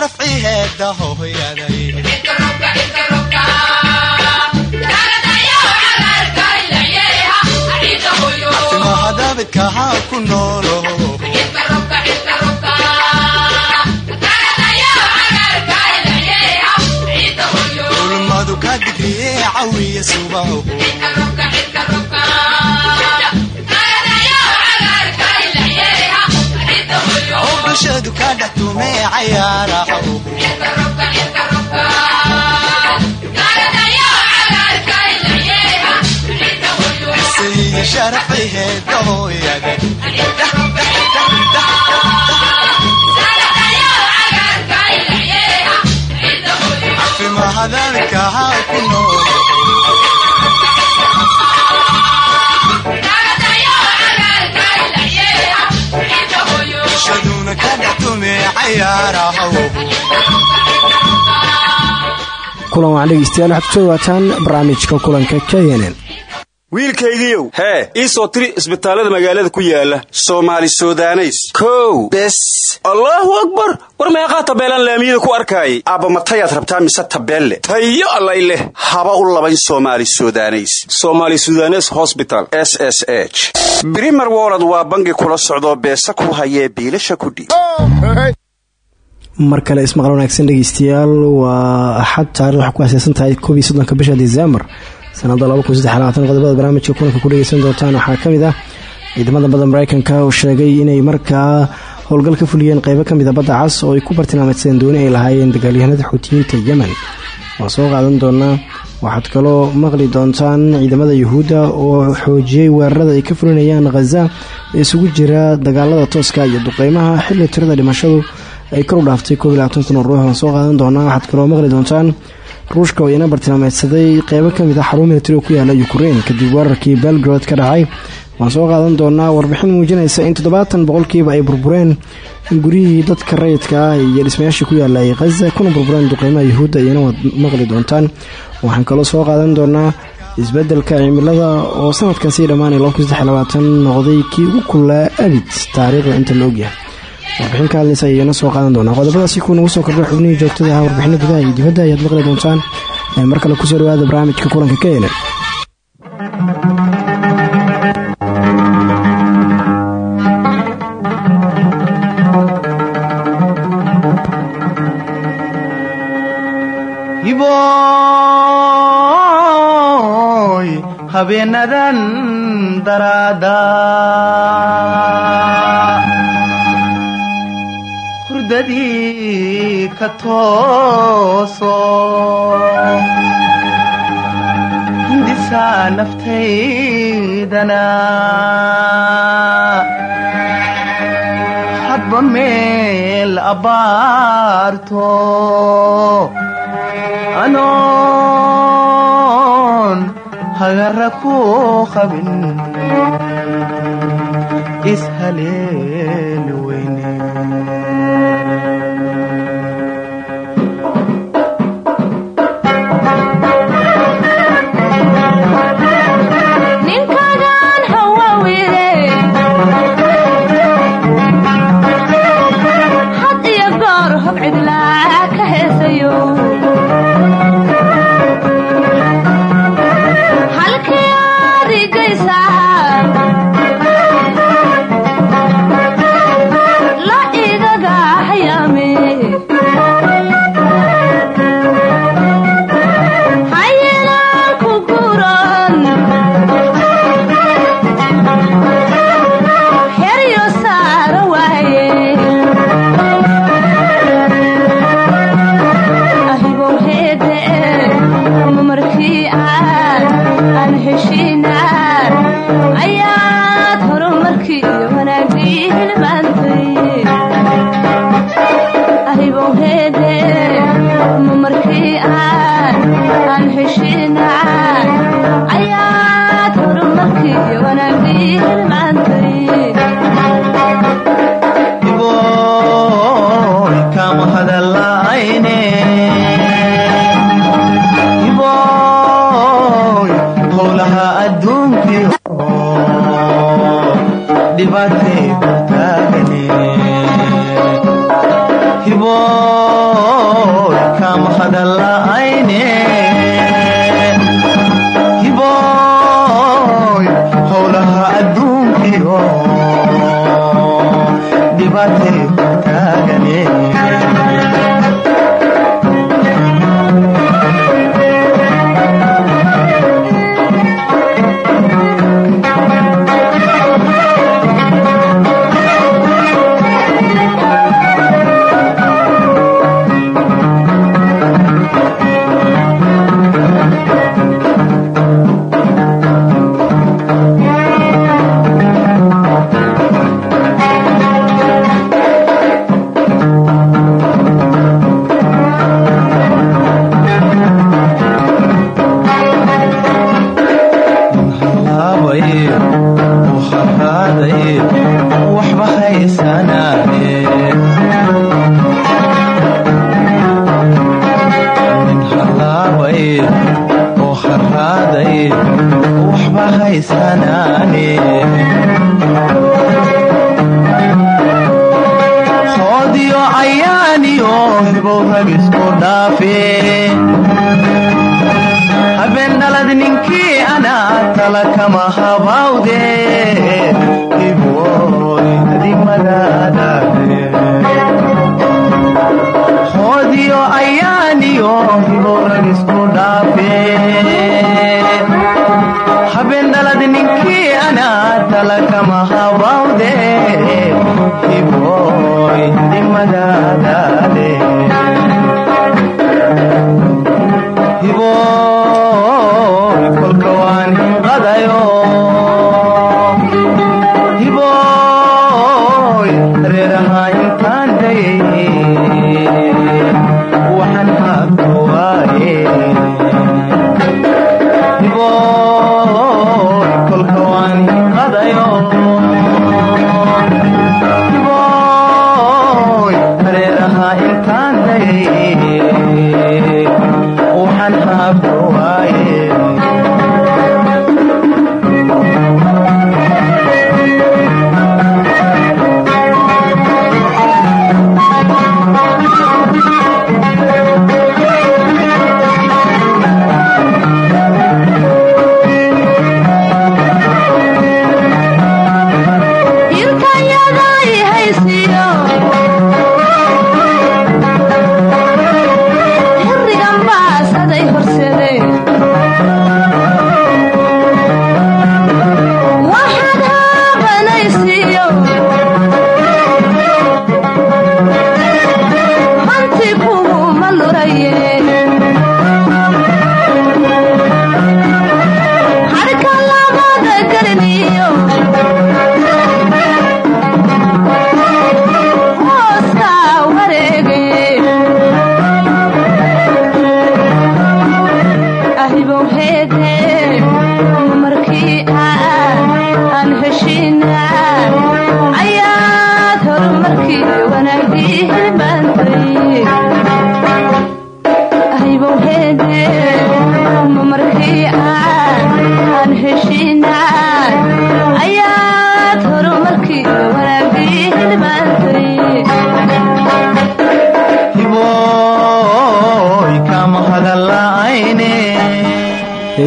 sharafci heeda hooyaday mahadabidkahaa ku noolo ulmadu ka digriye cawiya subaho bulshadu ka dhex tume cayaaraho sayidi sharafay heeda hooyada cafimahadalkahaa ku nool kulan waan dhegeystayaal waxaad ku soo dhawaataan barnaamijka kulanka k n n wiilkaygiiow hee ii soo tiri isbitaallada magaalada ku yaalla soomaali sudaneys. Kow. Bes. Allaahu akbar. War meeqaa tabeelaan laamiyada ku arkaayay aabbamatayaad rabtaa mise tabeelle? Tayo allay leh. Haba u labayn somali sudaneys. Somaali sudanes hosbital s s h. Brimer wolod waa bangi kula socdoo beesa ku hayee biilasha kudhiib mar kale ismaqal wanaagsan dhegeystayaal waa axad taarikh waxay ku haseysan tahay koob iyo soddonka bisha disembar sanada qodobada barnaamijka kulanka ku dhegeysan doontaan waxaa ka mid ah ciidamada badda mareykanka oo sheegay inay markaa howlgal ka fuliyeen qeybo ka mid a badda cas oo ay ku bartilmaameedsadeen dooni ay lahaayeen dagaalyahanada xuutiyiinta yemen. Waan soo qaadan doonaa waxaad kaloo maqli doontaan ciidamada yuhuudda oo xoojiyey weerarada ay ka fulinayaan khaza isugu jira dagaalada tooska iyo duqeymaha xilli tirada dhimashadu ay kor u dhaaftay ruux. Waan soo qaadan doonaa waxaad kaloo maqli doontaan ruushka oo ina bartilmaameedsaday qeybo ka mid a xarun militari ku yaalla ukrein kadib weerarkii belgrod ka dhacay waan soo qaadan doonaa warbixin muujinaysa in toddobaatan boqolkiiba ay burbureen guryihii dadka rayidka ah iyo dhismayaashii ku yaalla ay khaza kuna burbureen duqeymaha yuhuudda iyana waad maqli doontaan. Waxaan kaloo soo qaadan doonaa isbeddelka cimilada oo sanadkan sii dhammaanay noqday kii ugu kulaa abid taariikhda inta la ogyahay warbixin ka hadlaysa ayayna soo qaadan doonaa qodobadaasi kuu nagu soo kordha xubnihii joogtada ah warbixino gudaha iyo dibadda ayaad maqli doontaan mar kale ku soo dhawaada barnaamijka kulanka hiboy habeenadan daraada hurdadii ka tooso hindisaa naftaydana hadba meel abbaarto anoon hagara ku qabin ishaleeli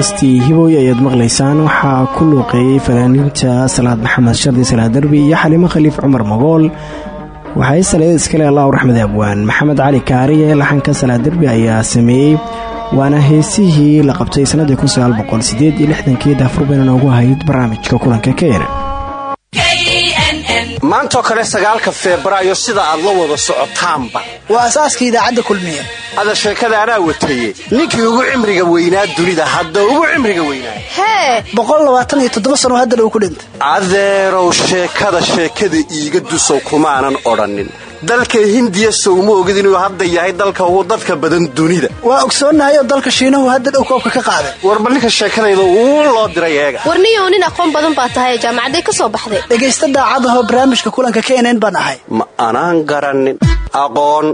heestii hibooy ayaad maqlaysaan. Waxaa ku luuqeeyey fanaaniinta salaad maxamed shardi salaad derbi iyo xalimo khaliif cumar mogool. Waxay saleed iskale allah raxmed abwaan. Maxamed cali kaariye laxanka salaad derbi ayaa sameeyey waana heesihii la qabtay sannadii kii daafur bayna noogu ahayd barnaamijka kulanka keyr maantoo kale sagaalka febraayo sida aad la wada socotaanba. Waa asaaska idaacadda kulmiye. Ada sheekada anaa wataye ninkii ugu cimriga weynaa dunida hadda ugu cimriga weynaa. Hee! Sano haddana uu ku dhintay. Adeerow sheekada sheekada iiga dusow kumaanan odhannin dalka hindiya sowma ogid inuu hadda yahay dalka ugu dadka badan dunida. Waa ogsoonnahay oo dalka shiinahu hadda dhow koobka ka qaaday. Warba ninka sheekadayda uu loo diray eega. Warniyow nin aqoon badan baa tahay jaamacaday ka soo baxday. Dhegaysta daacadahoo barnaamijka kulanka knn baan ahay. Ma anaan garannin aqoon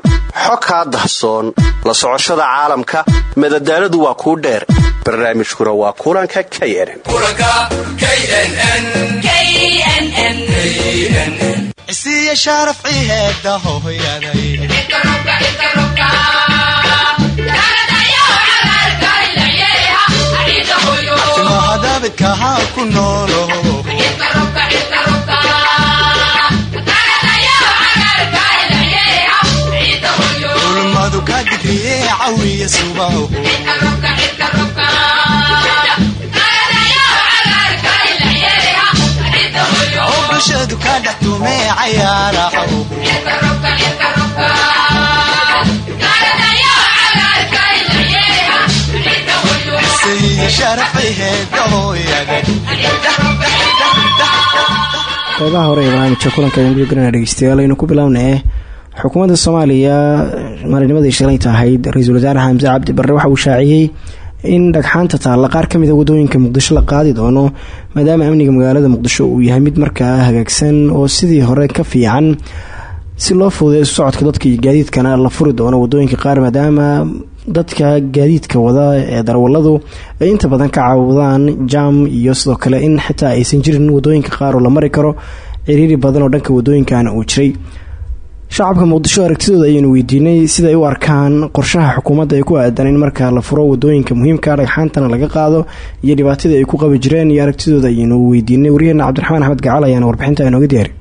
xo kaa dahsoon la socoshada caalamka madadaaladu waa kuu dheer. Barnaamijkuna waa kulanka knn cisiiya sharaf ciheeda hooyaday timahadabidka ha ku noolo. Ulmadu ka digriye cawiya subaho bulshadu ka dhex tumee qeybaha hore ee barnaamijka kulanka gudagalana dhegeystayaal aynu ku bilownee xukuumadda soomaaliya maalinimadii shalay tahayd ra'iisul wasaare xamse cabdi barre waxa uu shaaciyey in dhagxaanta taalla qaar ka mid a waddooyinka muqdisho la qaadi doono maadaama amniga magaalada muqdisho uu yahay mid markaa hagaagsan oo sidii hore ka fiican. Si loo fududeyo isu socodka dadka iyo gaadiidkana la furi doono waddooyinka qaar maadaama dadka gaadiidka wada ee darwaladu ay inta badan ka caawudaan jam iyo sidoo kale in xitaa aysan jirin waddooyinka qaar oo la mari karo ciriiri badan oo dhanka wadooyinkana uu jiray shacabka muqdisho aragtidooda ayaynu weydiinay siday u arkaan qorshaha xukuumadda ay ku aadan in markaa la furo waddooyinka muhiimka dhagxaantana laga qaado iyo dhibaatadii ay ku qabi jireen iyo aragtidooda ayaynu weydiinay. Waryaheena cabdiraxmaan axmed gacal ayaana warbixinta inooga diyaari.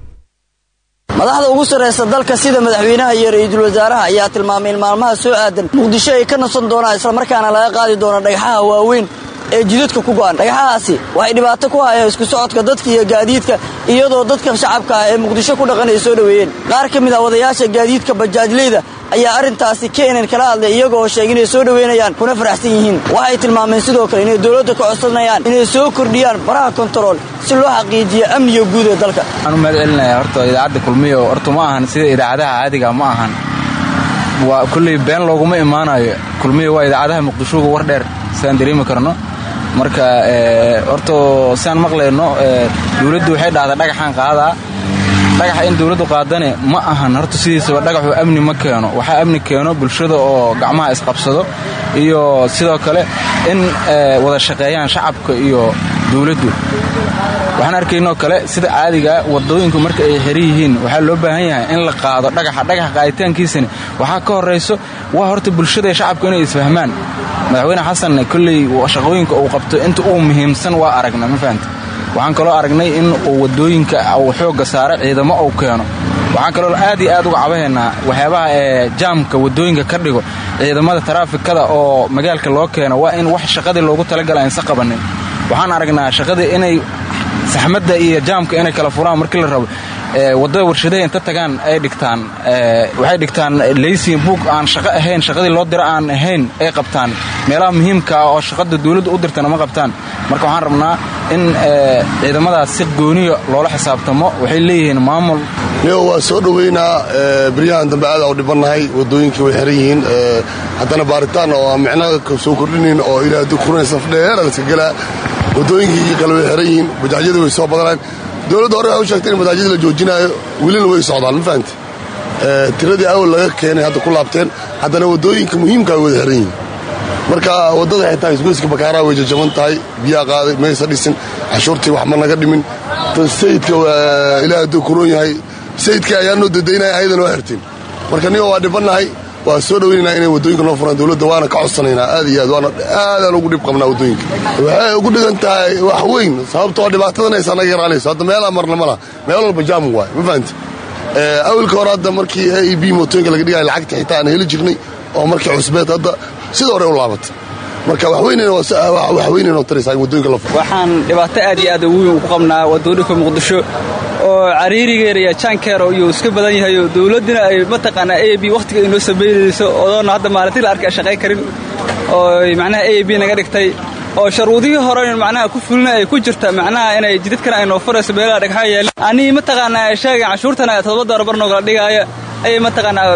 Madaxda ugu sarraysa dalka sida madaxweynaha iyo ra'iisul wasaaraha ayaa tilmaamay maalmaha soo aadan muqdisho ay ka nasan doonaan islamarkaana laga qaadi doono dhagxaha waaweyn ee jidadka ku go'an. Dhagxahaasi waxay dhibaato ku hayaan isku socodka dadka iyo gaadiidka iyadoo dadka shacabka ah ee muqdisho ku dhaqan ay soo dhoweeyeen. Qaar ka mid ah wadayaasha gaadiidka bajaajleyda ayaa arrintaasi keenan kala hadlay iyaga oo sheegay inay soo dhoweynayaan kuna faraxsan yihiin. Waxay tilmaameen sidoo kale inay dowladda ka codsanayaan inay soo kordhiyaan baraha kontarool si loo xaqiijiyo amniga guud ee dalka. Waxaan u horta idaacadda kulmiyo horta ma ahan sida idaacadaha caadiga ma ahan. Waa kulley been looguma imaanayo. Kulmiyo waa idaacadaha muqdishoga war dheer sidaan dareemi karno marka horta siaan maqlayno dowladdu waxay dhahdaa dhagaxaan qaadaa dhagaxa in dowladdu qaadane ma ahan horta sidiisaba dhagaxu amni ma keeno. Waxaa amni keeno bulshada oo gacmaha isqabsado iyo sidoo kale in wada shaqeeyaan shacabka iyo dowladdu. Waxaan arkaynoo kale sida caadiga wadooyinku marka ay xiran yihiin waxaa loo baahan yahay in la qaado dhagaxa dhagaxa qaaditaankiisani waxaa ka horayso waa horta bulshada shacabku inay isfahmaan. Madaxweyne xasan kolley shaqooyinka uu qabto inta uu muhiimsan waa aragna ma fahamta waxaan kaloo aragnay in uu waddooyinka uu xoogga saaro ciidamo uu keeno. Waxaan kaloo aad aad uga cabahaynaa waxyaabaha ee jaamka waddooyinka ka dhigo ciidamada taraafikada oo magaalka loo keeno waa in wax shaqadii loogu talagala aynsa qabanin waxaan aragnaa shaqadii inay saxmadda iyo jaamka inay kala furaan markii la rabo waddada warshadaha inta tagaan ay dhigtaan waxay dhigtaan laysin buug aan shaqo ahayn shaqadii loo diro aan ahayn ay qabtaan. Meelaha muhiimka ah oo shaqada dowladda u dirtana ma qabtaan. Marka waxaan rabnaa in ciidamadaas si gooniya loola xisaabtamo waxay leeyihiin maamul. Nigo waa soo dhoweynaa beryahan dambe aada u dhibannahay wadooyinkii way xiran yihiin haddana baaritaan oo aan micno soo kordhinayn oo ilaa dukuran safdheera laska gelaa wadooyinkii kale way xiran yihiin bajaajyadii way soo badanaan dowladda hore waxay u sheegtay in bajaajyada la joojinaayo welina way socdaan ma fahamte tiradii awal laga keenay hadda ku laabteen haddana waddooyinka muhiimka way wada xiran yihiin. Marka waddada xitaa isgoyska bakaaraa way jajaban tahay biyaa qaaday maysa dhisin cashuurtii wax ma naga dhimin. Tan sayidka ilaah hadduu kuroon yahay. Sayidka ayaa noo dadaynaya ayadan waa xirteen marka nigo waa dhibannahay waa soo dhoweynaynaa inay waddooyinka noo furaan dowladda waana ka codsanaynaa aad iyo aad waana aadaan ugu dhib qabnaa waddooyinka. Waxay ugu dhigan tahay wax weyn sababtoo dhibaatadanaysa naga yaraanayso. Hadda meelaa marna ma laha meel walba jaamu waay ma fahamte awilka hore hadda markii a e b mootooyinka laga dhigaya lacagta xitaa aan heli jirnay oo markii cusbeed hadda sida hore u laabatay. Marka waxweynanoo taraysa waddooyinka la furo waxaan dhibaato aad iyo aad ugu weyn ku qabnaa waddooyinka muqdisho oo cariirigeeda iyo jaankeero iyuu iska badan yahay oo dowladdina ay mataqaanaa a b wakhtiga inoo samaynayso odoona hadda maalintii la arkay shaqay karin oo macnaha a b naga dhigtay oo sharuudihii hore macnaha ku fulina ay ku jirta macnaha inay jidadkana ay noo furayso meelaha dhagxaa yeelin. Anii mataqaanaa sheegay cashuurtana toddoba doolar bar noogala dhigaaya. Ayay mataqaanaa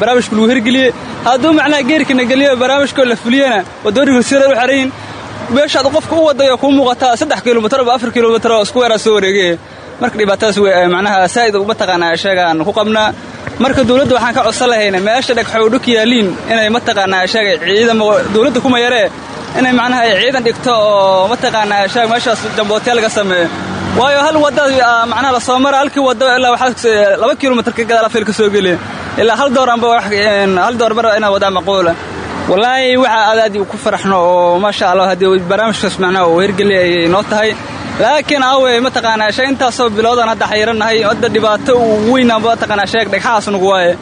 barnaamijku lagu hirgeliyey. Hadduu macnaha geerkana geliyo barnaamijkoo la fuliyana waddooyinka sida u xarayin meeshaad qofka u wadayo kuu muuqataa saddex kilomitar ba afar kilomitar oo isku weeraa soo wareegaya marka dhibaatadaas macnaha saa'id mataqaanaa sheegaan ku qabnaa marka dowladda waxaan ka codsan lahayna meesha dhagxoodho ka yaaliin inay mataqaanaa sheegay ciidamo dowladda kuma yaree. Inay macnaha ay ciidan dhigto oo mataqaanaa sheeg meeshaas jambootiya laga sameeyo waayo hal wadda macnaha la soo mara halkii wadda ilaa waxaa laba kilomitr ka gadaala fil ka soo geliya ilaa hal door anba hal door mar inaa wadaa macquula wallaahi waxa aad aad ku faraxno oo maasha allah haddii barnaamijkaas macnaha uu hirgeliya ayay noo tahay laakiin awe mataqaanaa shay intaasoo bilowdan hadda xayirannahay hadda dhibaato weyn mataqaanaa sheeg dhagxahaas nugu waaye.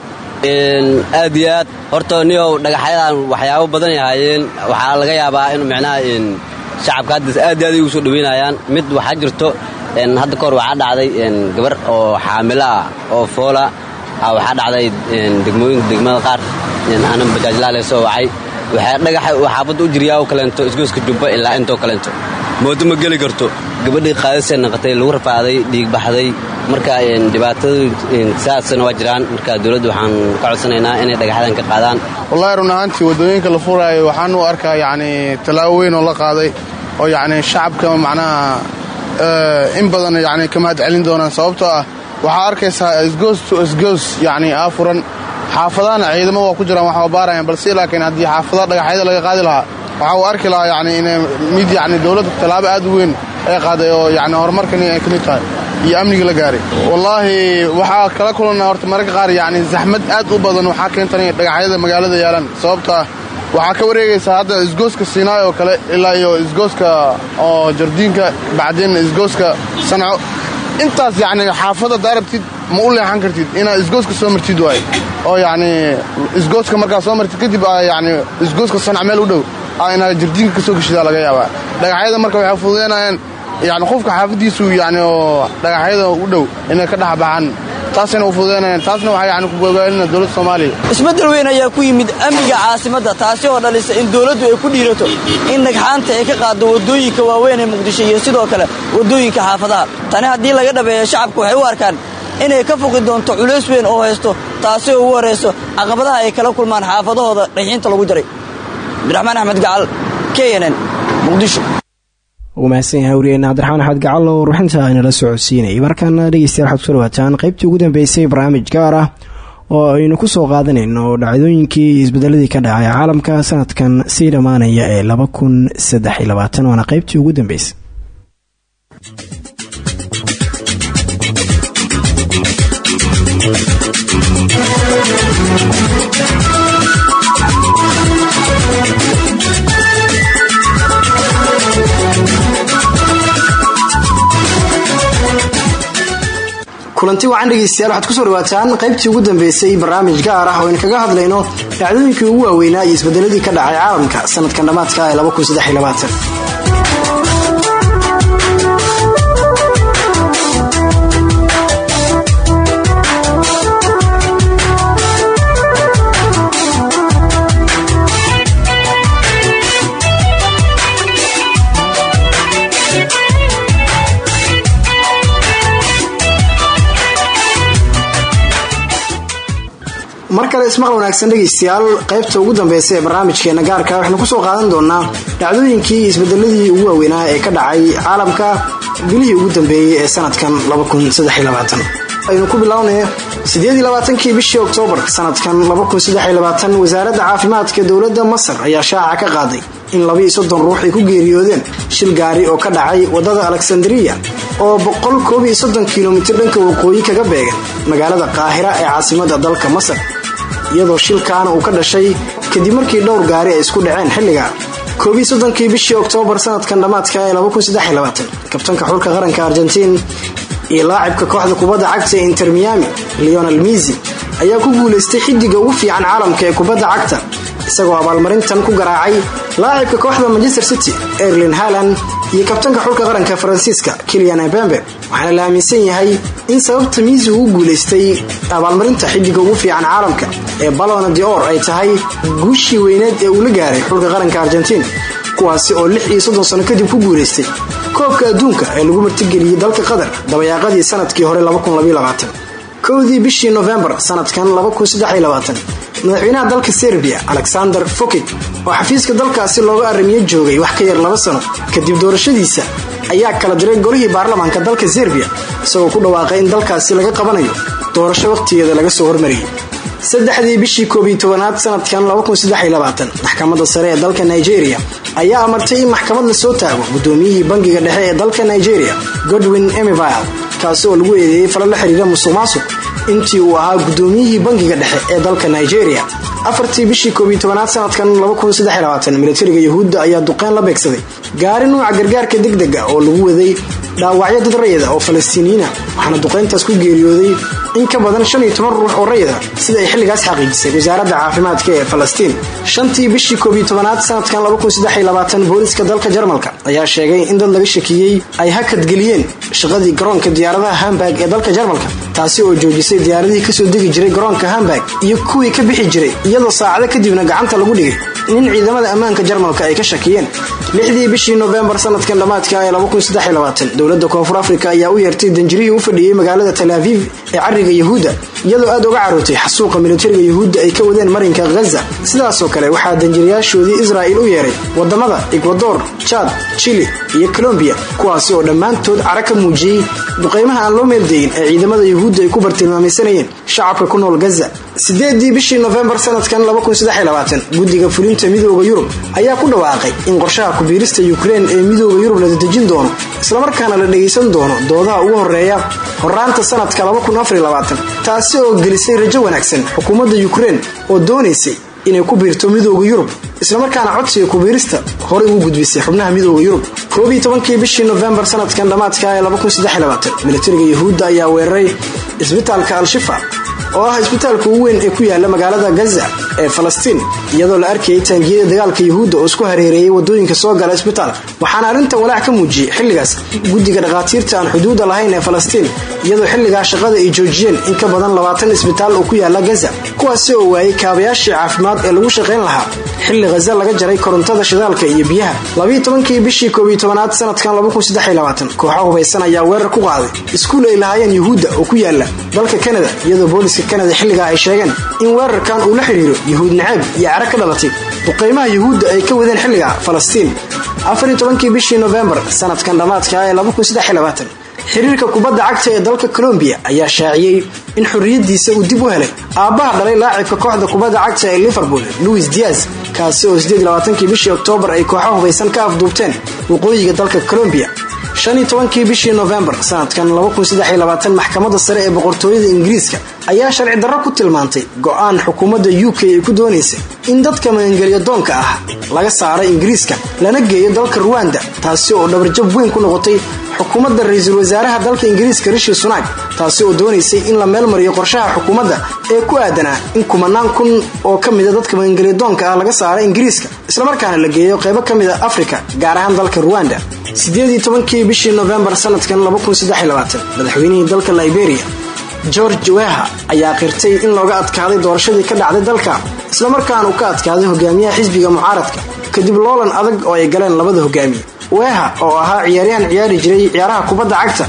Aad iyo aad. Horta niyow dhagaxyadan waxyaabo badan yahaayeen waxaa laga yaabaa in micnaha shacabka hadda aad iyo aad igu soo dhaweynayaan. Mid waxaa jirto hadda kahor waxaa dhacday gabar oo xaamilo ah oo foola. Waxaa dhacday degmooyinka degmada qaar. Anan bajaajlaale soo wacay waxaa dhagaxa xaafadda u jiryaa oo kaleento isgooska jubba ilaa intoo kaleento moodo ma geli karto. Gabadhii qaadasee naqatay lagu rafaaday dhiig baxday. Marka dhibaatada saasna waa jiraan. Marka dowladda waxaan ka codsanaynaa inay dhagaxyadan ka qaadaan. Wallahi run ahaantii waddooyinka la furaayo waxaan u arkaa yacni tallaabo weyn oo la qaaday oo yacni shacabka macnaha in badan yacni ka mahad celin doonaan. Sababtoo ah waxaa arkaysaa isgoos to isgoos yacni aa furan xaafadahana ciidamo waa ku jiraan waxaa baarayaan balse laakiin haddii xaafadaha dhagaxyada laga qaadi lahaa waxaa uu arki lahaa yacni inay mid yacni dowladda tallaabo aad u weyn ay qaaday oo yacni horumarkani ay ka mid tahay iyo amnigii la gaaray. Wallaahi waxaa kala kulanna horta mararka qaar yacni zaxmad aad u badan waxaa keentanay dhagaxyada magaalada yaalaan sababto ah waxaa ka wareegaysaa hadda isgooska siinaay oo kale ilaa iyo isgooska oo jardiinka bacdeen isgooska sanco. Intaas yacni xaafadda daarabtid ma u leexan kartid inaad isgooska soo martid waay. Oo yacni isgooska markaa soo martid kadib aa yacni isgooska sanc meel u dhow aa inaad jardiinka ka soo geshidaa laga yaabaa. Dhagaxyada marka waxay fududeynayaan yani qofka xaafadiisu yani oo dhagaxyada u dhow inay ka dhexbaxaan. Taasina u fududeynayaan. Taasna waxaa yani ku gogaalina dowladda soomaaliya isbeddel weyn ayaa ku yimid amniga caasimadda taasi oo dhalisa in dowladdu ay ku dhiirato in dhagxaanta ay ka qaaddo waddooyinka waaweyn ee muqdisho iyo sidoo kale waddooyinka xaafadaha. Tani haddii laga dhabeeyo shacabku waxay u arkaan inay ka foqi doonto culays weyn oo haysto taasi oo ugu horayso caqabadaha ay kala kulmaan xaafadahooda dhaxiinta lagu jaray. Abdiraxmaan axmed gacal k n n muqdisho. Ugu mahadsan yahay wariyeenna axmed gacal oo warbixinta aynala socodsiinayay markaana dhegeystayaal waxaad ku soo dhawaataan qaybtii ugu dambeysay barnaamij gaar ah oo aynu ku soo qaadanayno dhacdooyinkii iyo ka dhacay caalamka sanadkan sii dhammaanaya ee waana qaybtii ugu dambeysay kulanti wacan dhegeystayaal waxaad ku soo dhawaataan qaybtii ugu dambeysay barnaamij gaar ah oo aynu kaga hadlayno dhacdooyinkii ugu waaweynaa iyo isbedeladii ka dhacay caalamka sanadkan dhammaadka ee mar kale ismaqal wanaagsan dhegaystayaal qaybta ugu dambeysa ee barnaamijkeena gaarka waxaynu ku soo qaadan doonaa dhacdooyinkii isbedeladii ugu waaweynaa ee ka dhacay caalamka bilihii ugu dambeeyey ee sanadkan aynu ku bilownay kii bishii oktoobar sanadkan wasaaradda caafimaadka dowladda masar ayaa shaaca ka qaaday in ruux ay ku geeriyoodeen shil gaari oo ka dhacay waddada alexandriya oo kilomitir dhanka waqooyi kaga beegan magaalada qaahira ee caasimada dalka masar iyadoo shilkaana uu ka dhashay kadib markii dhowr gaari ay isku dhaceen xilliga. Kii bishii oktoobar sanadkan dhammaadka ee kabtanka xulka qaranka argentiin iyo laacibka kooxda kubadda cagta ee inter miami leonel misi ayaa ku guulaystay xidiga ugu fiican caalamka ee kubadda cagta isagoo abaalmarintan ku garaacay laacibka kooxda manchester city erlin haland iyo kabtanka xulka qaranka faransiiska kilian ebembe waxaana la aaminsan yahay in sababta miisi uu guulaystay abaalmarinta xidiga ugu fiican caalamka ee balona dior ay tahay guushii weyneed ee uu la gaaray xulka qaranka argentiin kuwaasi oo lix iyo soddon sano kadib ku guulaystay koobka adduunka ee lagu martigeliyey dalka qatar dabayaaqadii sannadkii hore kowdii bishii nofembar sanadkan madaxweynaha dalka serbiya alexander fokit oo xafiiska dalkaasi looga arrimiyo joogay wax ka yar laba sano kadib doorashadiisa ayaa kala diray golihii baarlamaanka dalka serbiya isagoo ku dhawaaqay in dalkaasi laga qabanayo doorasho wakhtigeeda laga soo hormariyey. Saddexdii bishii koob iyo tobanaad sanadkan maxkamadda sare ee dalka nigeria ayaa amartay in maxkamad la soo taago gudoomiyihii bangiga dhexe ee dalka nigeria godwin emivile kaasi oo lagu eedeeyey fala la xiriira musuq intii uu ahaa gudoomiyihii bangiga dhexe ee dalka nigeria. Afartii bishii koob iyo tobanaad sanadkan militariga yahuudda ayaa duqeyn la beegsaday gaari nuuca gargaarka degdega oo lagu waday dhaawacyo dad rayida oo falastiiniyiina waxaana duqeyntaas ku geeriyooday in ka badan shan iyo toban ruux oo rayida sida ay xilligaas xaqiijisay wasaaradda caafimaadka ee falastiin. Shantii bishii koob iyo tobanaad sanadkan booliska dalka jarmalka ayaa sheegay in dad laga shakiyey ay hakadgeliyeen shaqadii garoonka diyaaradaha hamburg ee dalka jarmalka taasi oo joojisay diyaaradihii ka soo degi jiray garoonka hamburg iyo kuwii ka bixi jiray iyadoo saacado kadibna gacanta lagu dhigay nin ciidamada ammaanka jarmalka ay ka shakiyeen. Lixdii bishii nofembar sanadkan dhammaadka ee dowladda koonfur afrika ayaa u yeertay danjirihii u fadhiyey magaalada tal aviv ee cariga yahuudda iyadoo aad uga carootay xasuuqa militariga yahuudda ay ka wadeen marinka ghaza sidaasoo kale waxaa danjirayaashoodii israa'il u yeeray waddamada ekwador jad chili iyo colombiya kuwaasi oo dhammaantood cara ka muujiyey duqaymaha aan loo meeldeegin ee ciidamada yahuudda ay ku bartilmaamaysanayeen shacabka ku nool gaza sideedii bishii nofembar sanadkan guddiga fulinta midooda yurub ayaa ku dhawaaqay in qorshaha kubiirista yukrein ee midooda yurub la dadejin doono islamarkaana la dhagaysan doono doodaha ugu horreeya horaanta sanadka taasi oo gelisay rajo wanaagsan. Xukuumadda yukrein oo doonaysay inay ku biirto midooda yurub islamarkaana codsiga kubiirista horey ugu gudbisay xubnaha midooda yurub. Koobiyo tobankii bishii nofembar sanadkan dhammaadka ee militariga yahuudda ayaa weeraray isbitaalka al-shifa oo ah isbitaalka ugu weyn ee ku yaalla magaalada gaza ee falastiin iyadoo la arkayay taangiyada dagaalka yahuudda oo isku hareereeyay waddooyinka soo gala isbitaal waxaana arrintan walaac ka muujiyey xilligaas guddiga dhakhaatiirta aan xuduuda lahayn ee falastiin iyadoo xilligaa shaqada ay joojiyeen in ka badan labaatan isbitaal oo ku yaalla gaza kuwaasi oo waayay kaabayaashii caafimaad ee lagu shaqayn lahaa. Xilli khaza laga jaray korontada shidaalka iyo biyaha. Labiiyo tobankii bishii koobiyo tobanaad sanadkan kooxa hubaysan ayaa weerar ku qaaday. Iskuul ay lahaayeen yuhuudda oo ku yaalla dalka kanada iyadoo booliska kanada xilligaa ay sheegeen in weerarkan uu la xidhiiro yuhuud naceeb iyo cara ka dhalatay duqaymaha yuhuudda ay ka wadeen xilliga falastiin. Afariyo tobankii bishii nofembar sanadkan dhammaadka ee xiriirka kubadda cagta ee dalka colombiya ayaa shaaciyey in xorriyadiisa uu dib u helay aabbaha dhalay laacibka kooxda kubadda cagta ee liverpool louis diaz kaasi oo bishii oktoobar ay kooxo hubaysan ka afduubteen waqooyiga dalka colombiya shaniyo tobankii bishii nofembar sanadkan maxkamadda sare ee boqortooyada ingiriiska ayaa sharci darro ku tilmaantay go'aan xukuumadda u k ay ku doonaysay in dadka magangelya doonka ah laga saaray ingiriiska lana geeyo dalka ruwanda taasi oo dhabarjab weyn ku noqotay xukuumadda ra'iisul wasaaraha dalka ingiriiska rishi sunaag taasi oo doonaysay in la meelmariyo qorshaha xukuumadda ee ku aadanaa in kumanaan kun oo ka mida dadka magangelya doonka ah laga saara ingiriiska islamarkaana la geeyo qaybo ka mid a afrika gaar ahaan dalka ruwanda sideedii tobankii bishii nofembar sanadkan madaxweynihii dalka liberia george weha ayaa qirtay in looga adkaaday doorashadii ka dhacday dalka islamarkaana uu ka adkaaday hogaamiyaha xisbiga mucaaradka kadib loolan adag oo ay galeen labada hogaamiye weha oo ahaa ciyaaryahan ciyaari jiray ciyaaraha kubadda cagta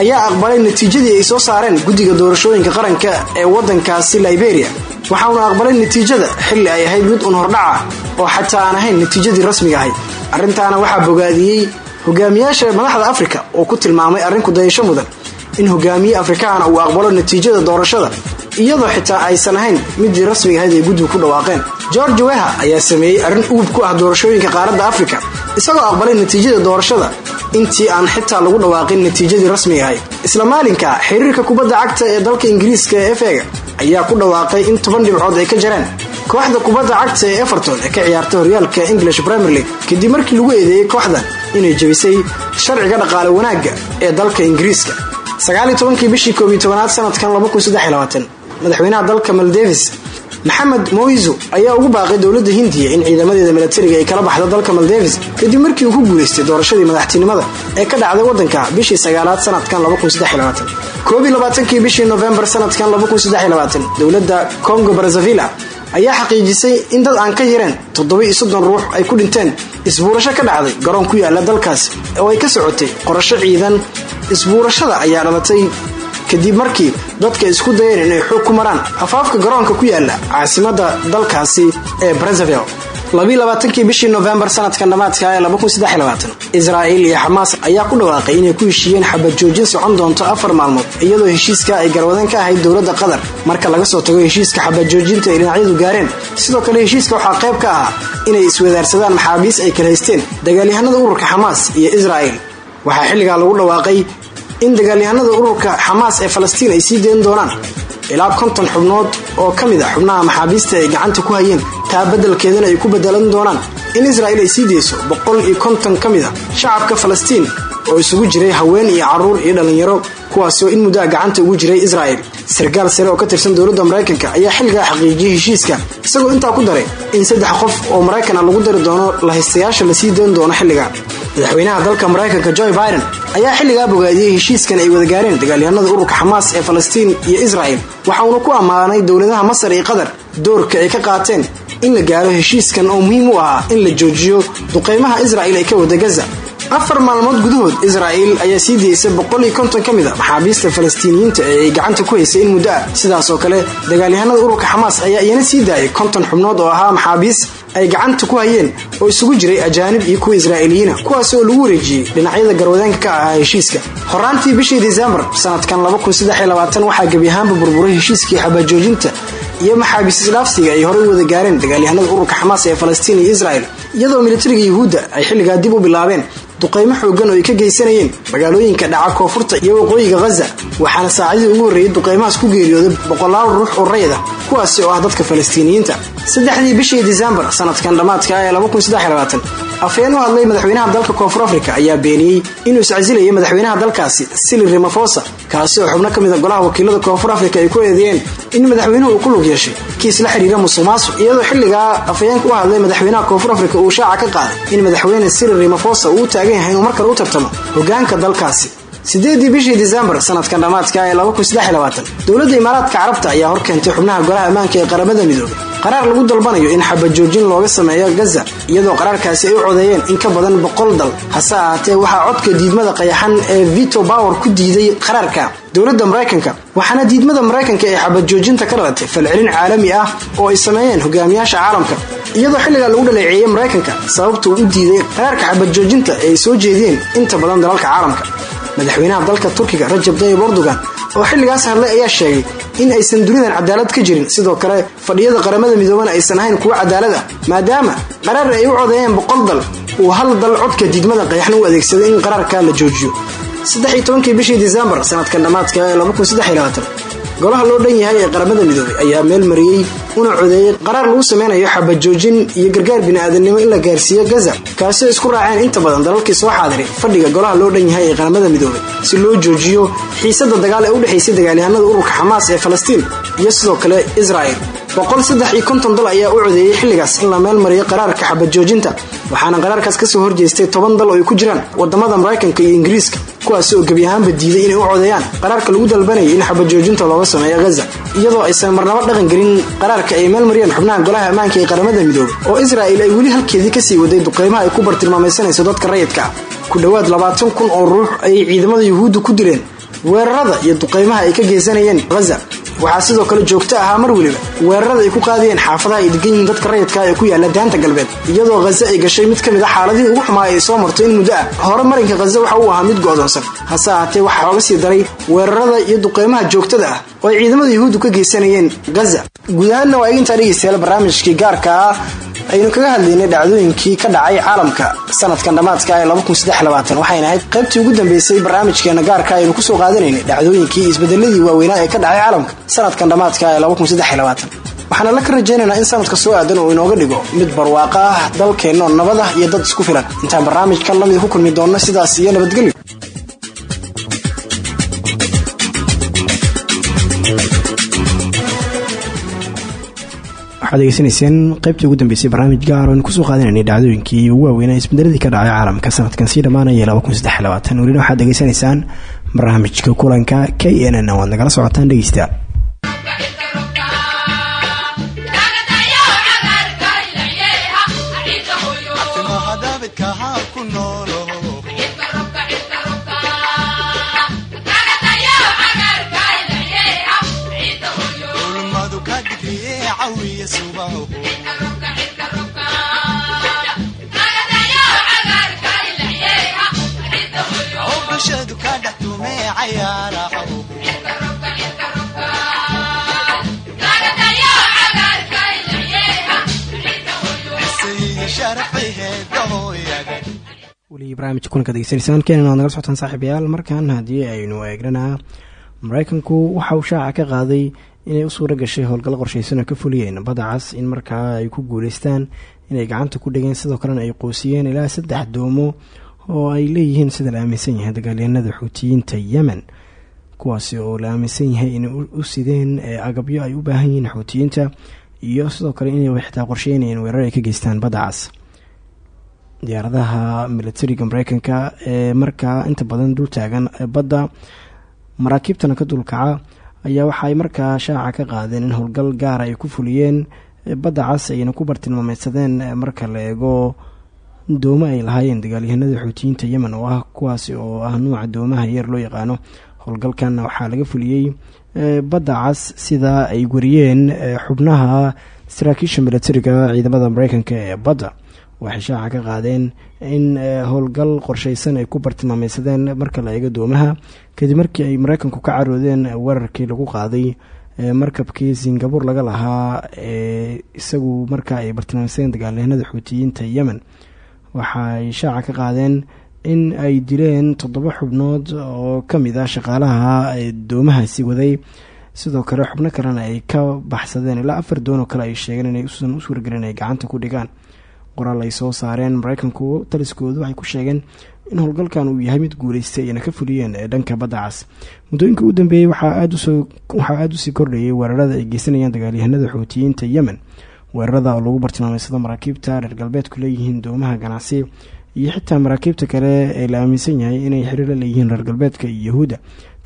ayaa aqbalay natiijadii ay soo saareen guddiga doorashooyinka qaranka ee waddankaasi liberia. Waxauna aqbalay natiijada xilli ay ahayd mid un hordhaca oo xataa aan ahayn natiijadii rasmiga ahayd. Arrintaana waxaa bogaadiyey hogaamiyaasha madaxda afrika oo ku tilmaamay arrin kudayasho mudan in hogaamiye afrikaana uu aqbalo natiijada doorashada iyadoo xitaa aysan ahayn midii rasmiga ahayd ay guddigu ku dhawaaqeen. George weha ayaa sameeyey arrin ugub ku ah doorashooyinka qaaradda afrika isagoo aqbalay natiijada doorashada. Intii aan xitaa lagu dhawaaqin natiijadii rasmiga ahayd isla maalinka xiriirka kubadda cagta ee dalka ingiriiska ee efega ayaa ku dhawaaqay in toban dhibcood ay ka jareen kooxda kubadda cagta ee everton ee ka ciyaarta horyaalka english premier league kadib markii lagu eedeeyey kooxdan inay jebisay sharciga dhaqaale wanaagga ee dalka ingiriiska. Sagaaliyo tobankii bishii koobiyo tobanaad sanadkan madaxweynaha dalka maldevis maxamed moiso ayaa ugu baaqay dowladda hindiya in ciidamadeeda milatariga ay kala baxdo dalka maldevis kadib markii uu ku guulaystay doorashadii madaxtinimada ee ka dhacday waddanka bishii sagaalaad sanadkan labaatankii bishii nofembar sanadkan dowladda congo brazavila ayaa xaqiijisay in dad aan ka yareen toddoba-iyo soddon ruux ay ku dhinteen isbuurasho ka dhacday garoon ku yaalla dalkaasi oo ay ka socotay qorasho ciidan. Isbuurashada ayaa dhalatay kadib markii dadka isku dayeen inay xoog ku maraan afaafka garoonka ku yaalla caasimadda dalkaasi ee brazzaville. Labayilabaatankii bishii nofembar sanadkan dhammaadka ee israa'il iyo xamaas ayaa ku dhawaaqay inay ku heshiiyeen xabad joojin socon doonto afar maalmood iyadoo heshiiska ay garwadan ka ahayd dowladda qatar. Marka laga soo tago heshiiska xabad joojinta ay dhinacyadu gaareen sidoo kale heshiiska waxaa qayb ka ahaa inay iswadaarsadaan maxaabiis ay kala haysteen dagaalyahanada ururka xamaas iyo israa'il waxaa xilligaa lagu dhawaaqay in dagaalyahanada ururka xamaas ee falastiin ay sii dayn doonaan. Ilaa konton xubnood oo ka mid a xubnaha maxaabiista ay gacanta ku hayeen taa beddelkeedana ay ku bedelan doonaan in israa'il ay sii deyso boqol iyo konton ka mid a shacabka falastiin oo isugu jiray haween iyo carruur iyo dhallinyaro kuwaasoo in muddoa gacanta ugu jiray israa'il sarkaal sare oo ka tirsan dowladda maraykanka ayaa xilligaa xaqiijiyey heshiiska isagoo intaa ku daray in saddex qof oo maraykana lagu dari doono lahaystayaasha la sii dayn doono xilligaa madaxweynaha dalka maraykanka joe biden ayaa xilligaa bogaadiyey heshiiskan ay wada gaareen dagaalyahanada ururka xamaas ee falastiin iyo israa'il waxa ku ammaanay dowladaha masar iyo qatar doorka ay ka qaateen in la gaaro heshiiskan oo muhiim u ahaa in la joojiyo duqaymaha israa'il ay ka wada gaza afar maalmood gudahood israa'il ayaa sii daysay boqol iyo konton ka mid a maxaabiista falastiiniyiinta ee gacanta ku haysay in muddo ah. Sidaas oo kale dagaalyahanada ururka xamaas ayaa iyana sii daayay konton xubnood oo ahaa maxaabiis ay gacanta ku hayeen oo isugu jiray ajaanib iyo kuwa israa'iiliyiina kuwaas oo lagu wareejiyey dhinacyada garwadaanka ka ahaa heshiiska. Horaantii bishii disembar sanadkan waxaa gebi ahaanba burburay heshiiskii xabajoojinta iyo maxaabiis isdhaafsiga ay horey wada gaareen dagaalyahanada ururka xamaas ee falastiin iyo israa'il iyadoo militariga yuhuudda ay xilligaa dib u bilaabeen duqaymo xoogan oo ay ka geysanayeen. Magaalooyinka dhaca koonfurta iyo waqooyiga ghaza waxaana saacadii ugu horreeyey duqaymahaas ku geeriyooday boqolaal ruux oo rayid ah kuwaasi oo ah dadka falastiiniyiinta. Saddexdii bishii disembar sanadkan dhammaadka ee afhayeen u hadlay madaxweynaha dalka koonfur afrika ayaa beeniyey inuu iscasilayay madaxweynaha dalkaasi sili ramafosa kaasi oo xubno ka mida golaha wakiilada koonfur afrika ay ku eedeeyeen in madaxweynuhu uu ku lug yeeshay. Kiis la xiriira musuq maasuq iyadoo xilligaa afhayeenka u hadlay madaxweynaha koonfur afrika uu shaaca ka qaaday in madaxweyne sili ramafosa uu taagan yahay inuu markale u tartamo hogaanka dalkaasi sideedii bishii disembar sanadkan dhammaadka ee dowladda imaaraadka carabta ayaa horkeentay xubnaha golaha ammaanka ee qaramada midoobay qaraar lagu dalbanayo in xabajoojin looga sameeyo gaza iyadoo qaraarkaasi ay u codeeyeen in ka badan boqol dal. Hase ahaatee waxaa codka diidmada qayaxan ee vito bower ku diiday qaraarka. Dowladda maraykanka waxaana diidmada maraykanka ee xabajoojinta ka dhalatay falcelin caalami ah oo ay sameeyeen hogaamiyaasha caalamka. Iyadoo xilligaa lagu dhaleeceeyey maraykanka sababtuu u diiday qaraarka xabajoojinta ee ay soo jeediyeen inta badan dalalka caalamka madaxweynaha dalka turkiga rajab tayyib erdogan oo xilligaas hadlay ayaa sheegay in aysan dunidan cadaalad ka jirin. Sidoo kale fadhiyada qaramada midoobana aysan ahayn kuwo cadaalad ah maadaama qaraar ay u codeeyeen boqol dal uu hal dal codka diidmada qayaxna u adeegsaday in qaraarka la joojiyo. Saddexii tobankii bishii disembar sanadkan dhammaadka ee golaha loo dhan yahay ee qaramada midoobay ayaa meel mariyey una codeeyey qaraar lagu sameynayo xabajoojin iyo gargaar bini'aadanimo in la gaarsiiyo gaza. Kaasoo isku raaceen inta badan dalalkii soo xaadiray fadhiga golaha loo dhan yahay ee qaramada midoobay si loo joojiyo xiisada dagaal ee u dhexaysay dagaalyahanada ururka xamaas ee falastiin iyo sidoo kale israa'il boqol saddex iyo konton dal ayaa u codeeyey xilligaas in la meel mariyo qaraarka xabajoojinta waxaana qaraarkaas ka soo horjeestay toban dal oo ay ku jiraan waddamada maraykanka iyo ingiriiska kuwaasi oo gebi ahaanba diiday inay u codeeyaan. Qaraarka lagu dalbanayay in xabajoojinta looga sameeyo gaza iyadoo aysan marnabo dhaqan gelin qaraarka ay meel mariyeen xubnaha golaha ammaanka ee qaramada midoobay oo israa'il ay weli halkeedii ka sii waday duqeymaha ay ku bartilmaamaysanayso dadka rayidka ah. Ku dhowaad labaatan kun oo ruux ayay ciidamada yuhuudda ku dileen weerarada iyo duqeymaha ay ka geysanayeen ghaza waxaa sidoo kale joogto ahaa mar weliba weerarada ay ku qaadayeen xaafadaha ay degan yihiin dadka rayidka ee ku yaalla daanta galbeed iyadoo ghaza ay gashay mid ka mid a xaaladihii ugu xumaa ay soo marto in muddo ah. Hore marinka ghaza waxa uu ahaa mid go'doonsan hase. Ahaatee waxaa oga sii daray weerarada iyo duqeymaha joogtada ah oo ay ciidamada yuhuuddu ka geysanayeen ghaza. Guud ahaanna waa egintaa dhegeystayaal barnaamijkii gaarka ah aynu kaga hadlaynay dhacdooyinkii ka dhacay caalamka sanadkan dhammaadka ee waxayna ahayd qaybtii ugu dambeysay barnaamijkeena gaarka aynu ku soo qaadanaynay dhacdooyinkii iyo isbedeladii waaweynaa ee ka dhacay caalamka sanadkan dhammaadka ee waxaana la ka rajaynaynaa in sanadka soo aadan uu inooga dhigo mid barwaaqo ah dalkeenno nabad ah iyo dad isku filan. Intaan barnaamijkan la mid ku kulmi doonno sidaas iyo nabadgelyo waxaad degeysanayseen qaybtii ugu dambeysay barnaamij gaar oan ku soo qaadanaynay dhacdooyinkii ugu waaweynaa isbedeladii ka dhacay caalamka. Sanadkan sii dhammaanaya welina waxaad degeysanaysaan barnaamijka kulanka k n n waad nagala socotaan dhegeysta welihi barnaamijka kulanka degeysanaysaan keenan nagala socotaan saaxiibayaal. Markan haddii aynu eegnana mareykanku waxa uu shaaca ka qaaday inay u suuro gashay howlgal qorshaysan oo ka fuliyeen badda cas in markaa ay ku guuleystaan inay gacanta ku dhigeen sidoo kalena ay qoosiyeen ilaa saddex doomo oo ay leeyihiin sida la aaminsan yahay dagaalyahanada xuutiyiinta yemen kuwaasi oo la aaminsan yahay inay u sideen agabyo ay u baahan yihiin xuutiyiinta iyo sidoo kale inay xitaa qorsheynayeen weerar ay ka geystaan badda cas diyaaradaha militariga mareykanka ee markaa inta badan dul taagan badda maraakiibtana ka dulkaca ayaa waxaay markaa shaaca ka qaadeen in howlgal gaara ay ku fuliyeen badda cas ayna ku bartilmaameysadeen marka la eego doomo ay lahaayeen dagaalyahanada xuutiyiinta yemen oo ah kuwaasi oo ah nuuca doomaha yeer loo yaqaano. Howlgalkan waxaa laga fuliyey badda cas sida ay wariyeen xubnaha saraakiisha militariga ciidamada mareykanka ee badda. Waxay shaaca ka qaadeen in howlgal qorsheysan ay ku bartilmaameysadeen marka la eego doomaha. Kadib markii ay mareykanku ka caroodeen weerarkii lagu qaaday markabkii singabur laga lahaa ee isagu markaa ay bartilmaameysadeen dagaalyahanada xuutiyiinta yemen waxaay shaaca ka qaadeen in ay dileen toddoba xubnood oo ka mid ah shaqaalaha doomahaasi waday. Sidoo kale xubno kalena ay ka baxsadeen ilaa afar doon oo kale ay sheegeen inay usan u suuragelin ay gacanta ku dhigaan. Qoraal ay soo saareen mareykanku taliskoodu waxay ku sheegeen in howlgalkan uu yahay mid guuleystay ayna ka fuliyeen ee dhanka badda cas muddooyinka u dambeeyey waxaa aada u sii kordhayay weerarada ay geysanayaan dagaalyahanada xuutiyiinta yemen weerarada oo lagu bartilmaameysado maraakiibta reer galbeedku leeyihiin doomaha ganacsi iyo xitaa maraakiibta kale ee la aaminsan yahay inay xiriir la leeyihiin reer galbeedka iyo yahuudda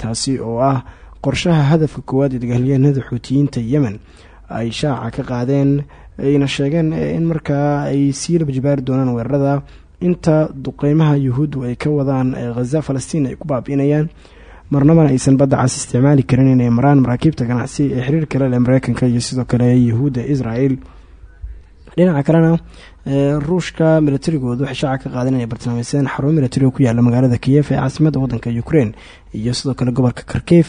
taasi oo ah qorshaha hadafka koowaad ee dagaalyahanada xuutiyiinta yemen. Ay shaaca ka qaadeen ayna sheegeen in markaa ay sii labajibaari doonaan weerarada inta duqeymaha yuhuuddu ay ka wadaan khaza falastiin ay ku baabi'inayaan marnabana aysan badda cas isticmaali karin inay maraan maraakiibta ganacsi ee xiriir kale leh mareykanka iyo sidoo kale yahuudda israel dhinaca kalena ruushka militarigoodu waxay shaaca ka qaadeen inay bartilmaameyseen xarumo militari oo ku yaalla magaalada kiyef ee caasimada wadanka ukrein iyo sidoo kale gobolka karkif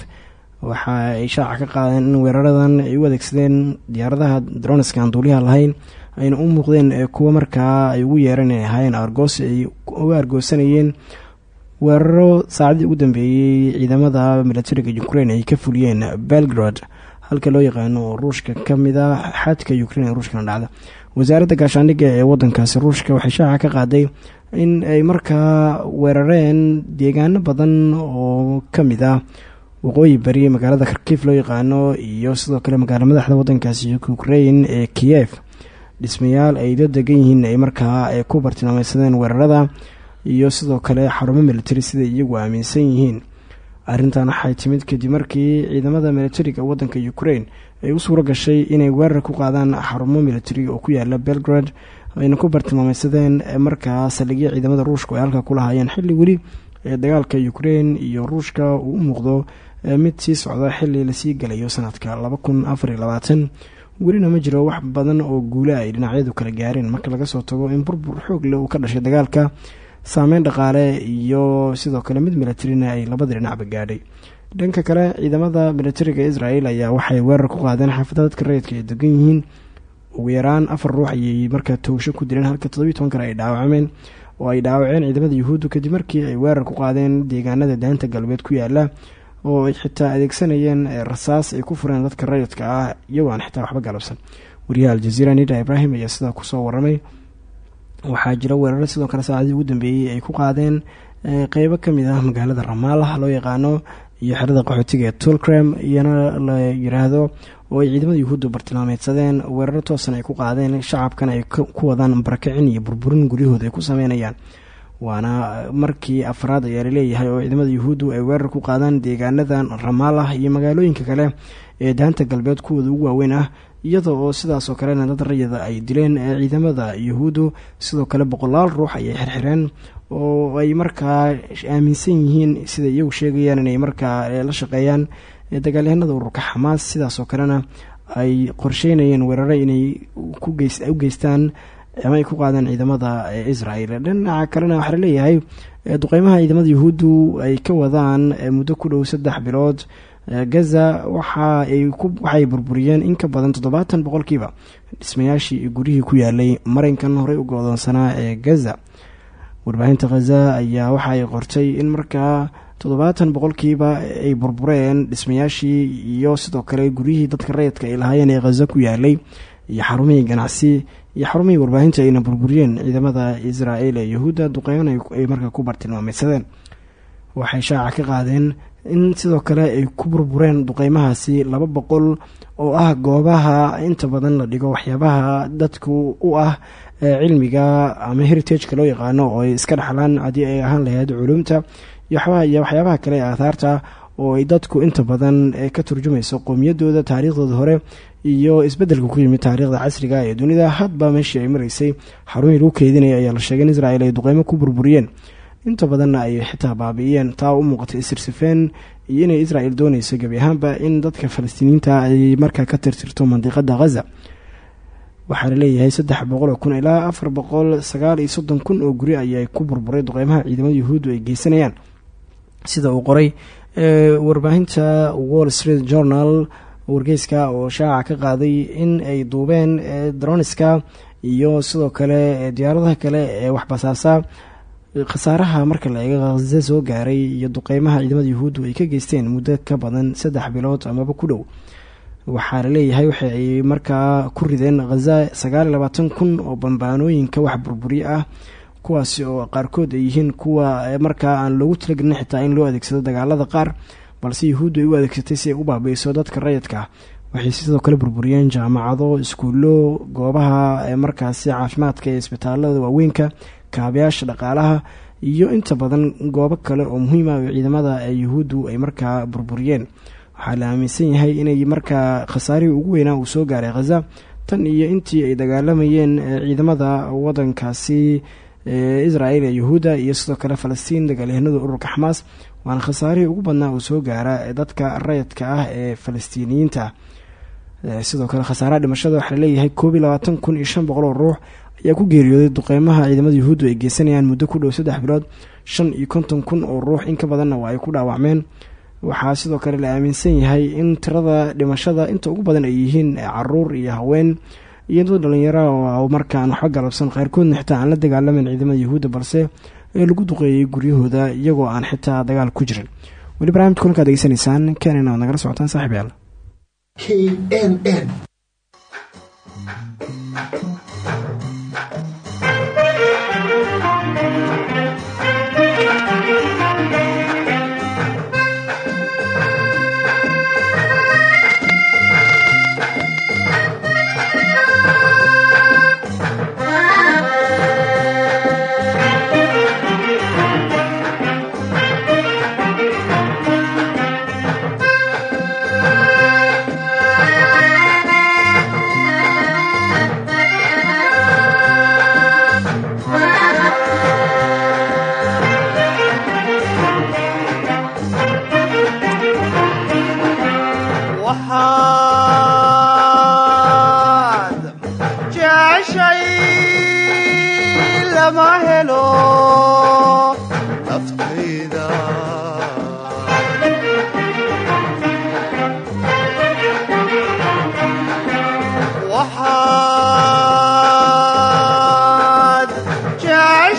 waxa ay shaaca ka qaadeen in weeraradan ay u adeegsadeen diyaaradaha droniska aan duuliyaha lahayn ayna u muuqdeen kuwo markaa ay ugu yeereen ahaayeen argoos ay uga argoosanayeen weeraro saacadii ugu dambeeyey ciidamada militariga ukrein ay ka fuliyeen belgrad halka loo yaqaano ruushka ka mid a xadka ukrein ee ruushkana dhacda wasaaradda gaashaandhigga ee wadankaasi ruushka waxay shaaca ka qaaday in ay markaa weerareen deegaano badan oo ka mid ah waqooyi bari magaalada kharkiif loo yaqaano iyo sidoo kale magaala madaxda wadankaasi ukrain ee kiyef dhismayaal ay la degan yihiin ay markaa ku bartilmaameysadeen weerarada iyo sidoo kale xarumo militari siday iyagu aaminsan yihiin. Arrintan waxay timid kadib markii ciidamada militariga wadanka ukrain ay u suuro gashay inay weerar ku qaadaan xarumo militari oo ku yaalla belgrad ayna ku bartilmaameysadeen markaa saldhigyo ciidamada ruushka ay halka ku lahaayeen. Xilli weli ee dagaalka ukrain iyo ruushka uu u muuqdo mid sii socda xili la sii galayo sanadka welina ma jiro wax badan oo guula ay dhinacyadu kala gaareen. Marka laga soo tago in burbur xoog leh uu ka dhashay dagaalka saameyn dhaqaale iyo sidoo kale mid militarina ay labada dhinacba gaadhay dhanka kale ciidamada militariga israel ayaa waxay weerar ku qaadeen xaafada dadka rayidka ay degan yihiin. Ugu yaraan afar ruux ayay markaa toogsho ku dileen halka todobiyi toban kale ay dhaawacmeen. Oo ay dhaawaceen ciidamada yuhuuddu kadib markii ay weerar ku qaadeen deegaanada daanta galbeed ku yaalla oo ay xitaa adeegsanayeen rasaas ay ku fureen dadka rayidka ah iyagoo aan xitaa waxba galabsan. Wariyaha aljaziira nida ibraahim ayaa sidaa ku soo waramay. Waxaa jira weeraro sidoo kale saacadii ugu dambeeyey ay ku qaadeen qeybo ka mid ah magaalada ramaalah loo yaqaano iyo xerada qaxootiga ee tulcrem iyana la yiraahdo oo ay ciidamada yuhuudda bartilmaameedsadeen weeraro toosan ay ku qaadeen shacabkan ay ku wadaan barakicin iyo burburin guryahooda ay ku sameynayaan. Waana markii afraad ayaa la leeyahay oo ciidamada yuhuuddu ay weerar ku qaadaan deegaanadan ramaalah iyo magaalooyinka kale ee daanta galbeed kuwooda ugu waaweyn ah iyada oo sidaasoo kalena dad rayada ay dileen ciidamada yuhuuddu sidoo kale boqolaal ruux ayay xirxireen oo ay markaa aaminsan yihiin sida iyagu sheegayaan inay markaa la shaqeeyaan. Dagaalyahanada ururka xamaas sidaasoo kalena ay qorsheynayeen weeraro inay u geystaan ama ay ku qaadaan ciidamada israel dhinaca kalena waxaa la leeyahay duqeymaha ciidamada yuhuuddu ay ka wadaan muddo ku dhow saddex bilood gaza waxaay burburiyeen in ka badan toddobaatan boqolkiiba dhismayaashii iyo guryihii ku yaalay marinkan horey u go-doonsanaa ee gaza. Warbaahinta khaza ayaa waxa ay qortay in markaa toddobaatan boqolkiiba ay burbureen dhismayaashii iyo sidoo kale guryihii dadka rayidka ay lahaayeen ee khaza ku yaalay iyo xarumihii ganacsi iyo xarumihii warbaahinta ayna burburiyeen ciidamada israel ee yahuudda duqeyman ay markaa ku bartilmaameysadeen waxay shaaca ka qaadeen in sidoo kale ay ku burbureen duqeymahaasi laba boqol oo ah goobaha inta badan la dhigo waxyaabaha dadku u ah cilmiga ama heritageka loo yaqaano oo ay iska dhaxlaan haddii ay ahaan lahayd culumta iyo waxyaabaha kale ee aathaarta oo ay dadku inta badan ka turjumayso qoomiyadooda taariikhdooda hore iyo isbeddelka ku yimid taariikhda casriga ee dunida. Hadba meeshii ay maraysay xarumihii lagu keedinaya ayaa la sheegay in israel ay duqeymo ku burburiyeen inta badanna ay xitaa baabi'iyeen. Taa u muuqatay isirsifeen iyo inay israel doonayso gebi ahaanba in dadka falastiiniyiinta ay markaa ka tirtirto mandiqada khaza waxaa la leeyahay saddex boqol oo kun ilaa afar boqol sagaal iyo soddon kun oo guri ayaa ku burburay duqeymaha ciidamada yuhuuddu ay geysanayaan. Sida uu qoray warbaahinta wall street journal wargeyska oo shaaca ka qaaday in ay duubeen droniska iyo sidoo kale diyaaradaha kale ee waxbasaasa khasaaraha marka la eego khaza soo gaaray iyo duqeymaha ciidamada yuhuuddu ay ka geysteen muddo ka badan saddex bilood amaba ku dhow. Waxaa la leeyahay waxa ay markaa ku rideen khaza sagaal kun oo bambaanooyinka wax burburiye ah kuwaasi oo qaarkood ay yihiin kuwa markaa aan loogu talagelin xitaa in loo adeegsado dagaalada qaar balse yuhuuddu ay u adeegsatay si ay u baabiiso dadka rayidka. Waxay sidoo kale burburiyeen jaamacado iskuullo goobaha markaasi caafimaadka ee isbitaalada waaweynka kaabayaasha dhaqaalaha iyo inta badan goobo kale oo muhiim ah oo ciidamada yuhuuddu ay markaa burburiyeen. Waxaa la aaminsan yahay inay markaa khasaarihii ugu weynaa uu soo gaaray khaza tan iyo intii ay dagaalamayeen ciidamada wadankaasi israel ee yuhuudda iyo sidoo kale falastiin dagaalyahanada ururka xamaas waana khasaarihii ugu badnaa uu soo gaara dadka rayidka ah ee falastiiniyiinta. Sidoo kale khasaaraha dhimashada waxaa la leeyahay koob iyo ruux ayaa ku geeriyooday duqeymaha ciidamada yuhuuddu ay geysanayaan muddo ku dhow saddex bilood shan iyo konton kun oo ruux. In ka badanna waa ku dhaawacmeen. Waxaa sidoo kale la aaminsan yahay in tirada dhimashada inta ugu badan ay yihiin carruur iyo haween iyo dad dhalinyaro oo markaan waxba galabsan qaarkoodna xitaa aan la dagaalameyn ciidamada yuhuudda balse ee lagu duqeeyay guryahooda iyagoo aan xitaa dagaal ku jirin. Weli barnamijka kulankaad degeysanaysaan kenina waad nagala socotaan saaxib yaal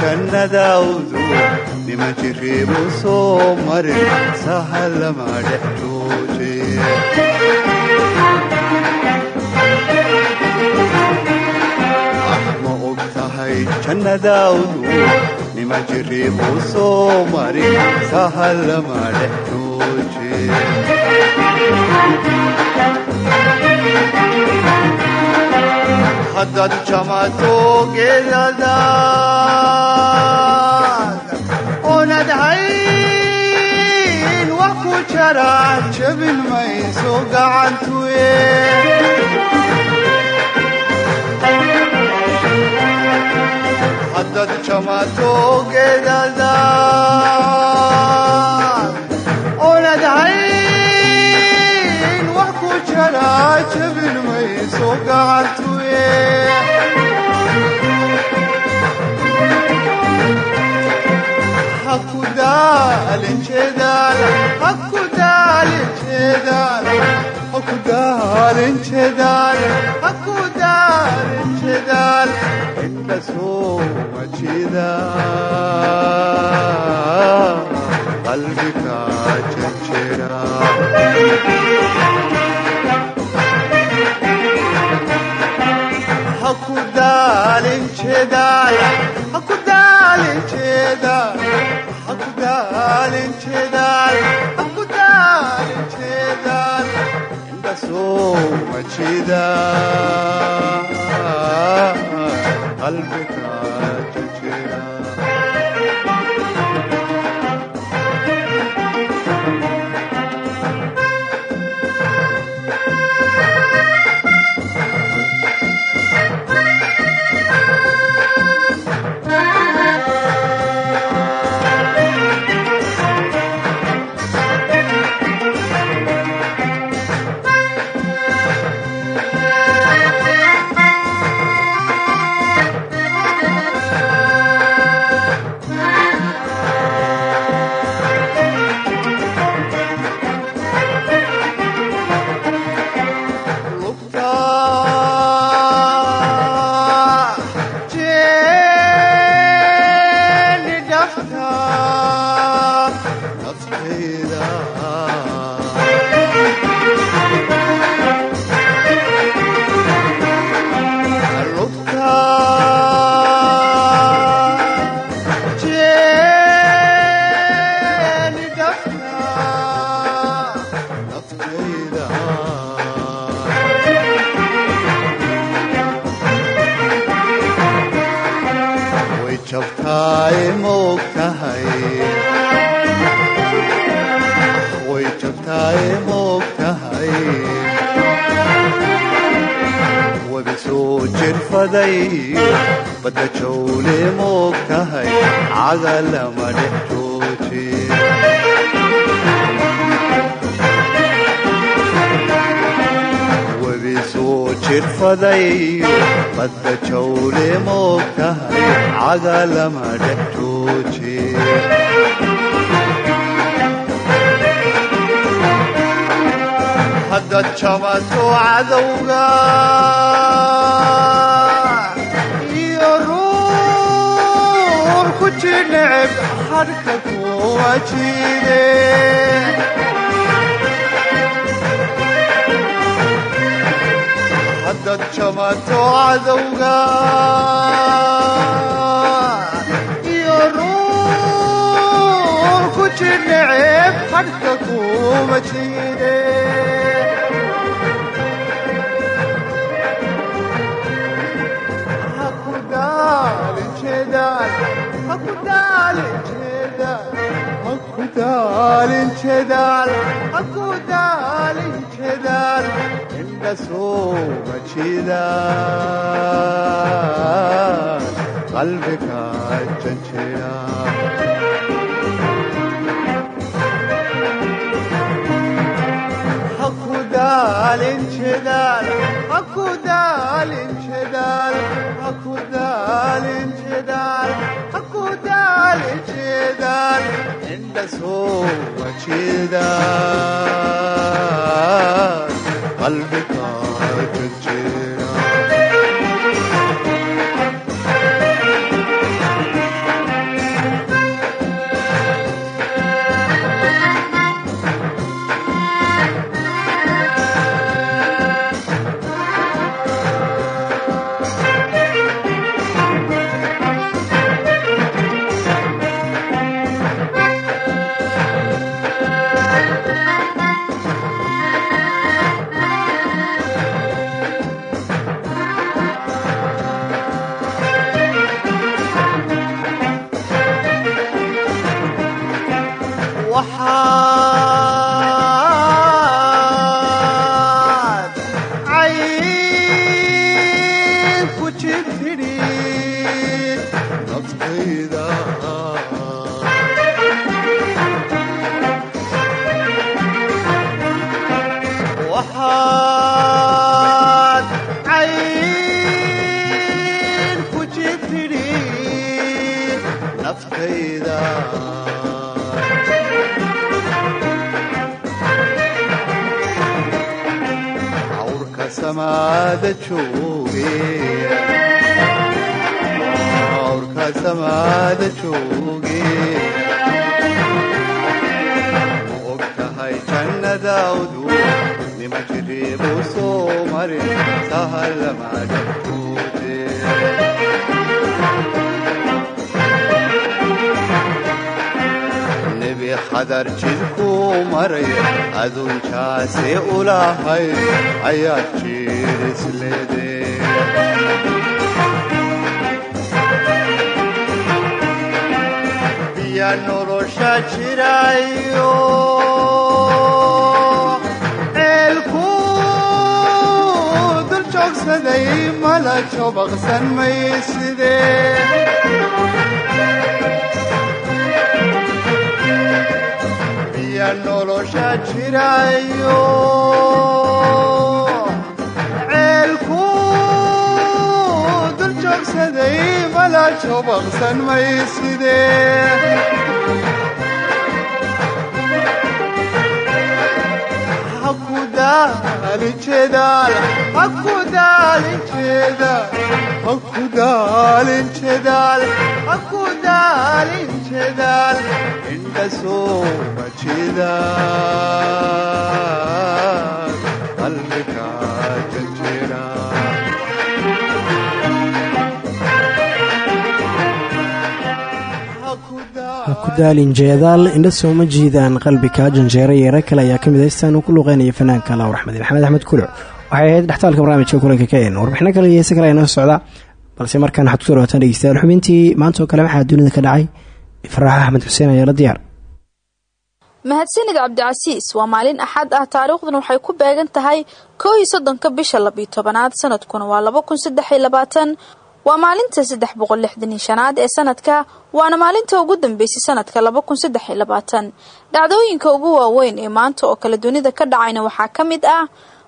jannadaawdu nima jiriibu soo marin sahalama dhex jooje ma og tahay jannadaawdu nima jiriibu soo marin sahalama dhex jooje haddaad jamato geedadaad oonad hayn wax ku jara jabin mayso gacantuye haddaad jamaatoogeedadaan haku daalin jeedaal haku daalin jeedaal inda soo majida qalbiga jejera daalin jeedaal haddaad jamato cadowga iyo ruur ku jineceb hadhka kuwa jiide hakudaalin jedaal hakudaalin jedaal inda soo majida qalbiga janjera hakudaalin jedaal hakudaalin jedaal hakudaalin jedaal hakudaalin jedaal inda soo majida qalbiga janjera waxaad afkayda cawrka samaada jooge. U og tahay jannadaawdu nima jiriibu soo marin sahal ma dhagtooje khadar jidkuu maray adunjaase ulahay ayaad jirisleede biya nolosha jirayo ceelku dul mala jobaqsan biya nolosha jirayo ceelku dul joogsaday mala jobaqsan mayside hakudaalin jedaal hakudaalin jedaal hakudaalin jedaal hakudaalin jedaal indha sooma jedaal qalbiga jajera ha ku daalin jeedaal indha sooma jiidaan qalbikaa janjeera yeera kale ayaa ka mid haystaan uu ku luuqeynaya fanaanka lawr axmed maxamed axmed kuluc waxay ahayd dhextaalka barnaamijka kulanka kn warbixino kale iyo heese kale ay noo socda balse markaan waxaad ku soo dhawaataan dhegeystayaal xubintii maanta kale maxaa dunida ka dhacay faraax axmed xuseen ayaa la diyaar mahadsanid cabdicasiis waa maalin axad ah. Taariikhdan waxay ku beegan tahay koo iyo soddonka bisha labiyo tobanaad sanadkuna waa laba kun saddex iyo labaatan. Waa maalinta saddex boqol lixdan ee sanadka waana maalinta ugu dambeysay sanadka laba kun saddex iyo labaatan. Dhacdooyinka ugu waaweyn ee maanta oo kale dunida ka dhacayna waxaa ka mid ah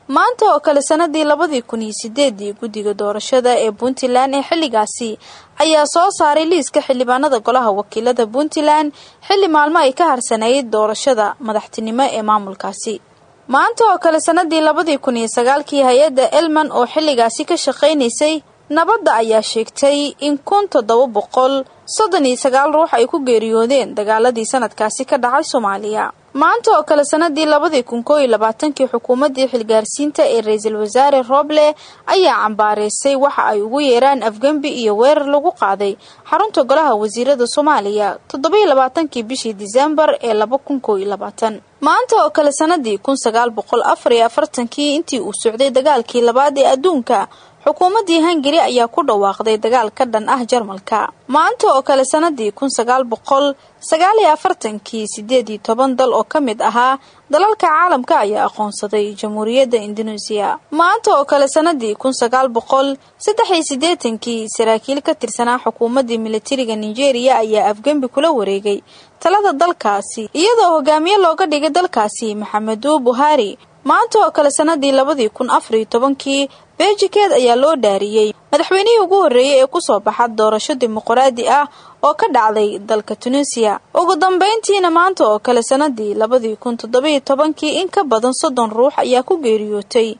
maanta oo kale sanadii labadii kun iyo sideedii guddiga doorashada ee puntland ee xilligaasi ayaa soo saaray liiska xildhibaanada golaha wakiilada puntland xilli maalmo ay ka harsanayd doorashada madaxtinimo ee maamulkaasi. Maanta oo kale sanadii labadii kun iyo sagaalkii hay'adda elman oo xilligaasi ka shaqaynaysay nabadda ayaa sheegtay in kun toddoba boqol soddon iyo sagaal ruux ay ku geeriyoodeen dagaaladii sanadkaasi ka dhacay soomaaliya maanta oo kale sanadii labadii kun koo labaatankii xukuumaddii xilgaarsiinta ee ra'iisul wasaare rooble ayaa cambaareysay waxa ay ugu yeeraan afgembi iyo weerar lagu qaaday xarunta golaha wasiirada soomaaliya toddobiyo labaatankii bishii disembar ee laba kun koo iyo labaatan. Maanta oo kale sanadii kun sagaal boqol afar iyo afartankii intii uu socday dagaalkii labaad ee adduunka xukuumaddii hungari ayaa ku dhawaaqday dagaal ka dhan ah jarmalka. Maanta oo kale sanadii kun sagaal boqol sagaal iyo afartankii sideed iyo toban dal oo ka mid ahaa dalalka caalamka ayaa aqoonsaday jamhuuriyadda indoneesiya maanta oo kale sanadii kun sagaal boqol saddex siddeetankii saraakiil ka tirsanaa xukuumaddii militariga nigeria ayaa afgembi kula wareegay talada dalkaasi iyadoo hogaamiye looga dhigay dalkaasi maxamedu buhari maanta oo kale sanadii labadii kun afar iyo tobankii beejikeed ayaa loo dhaariyey madaxweynihii ugu horreeyey ee ku soo baxa doorasho dimuqraadi ah oo ka dhacday dalka tunisiya ugu dambeyntiina maanta oo kale sanadii labadii kun toddobiyo tobankii in ka badan soddon ruux ayaa ku geeriyootay.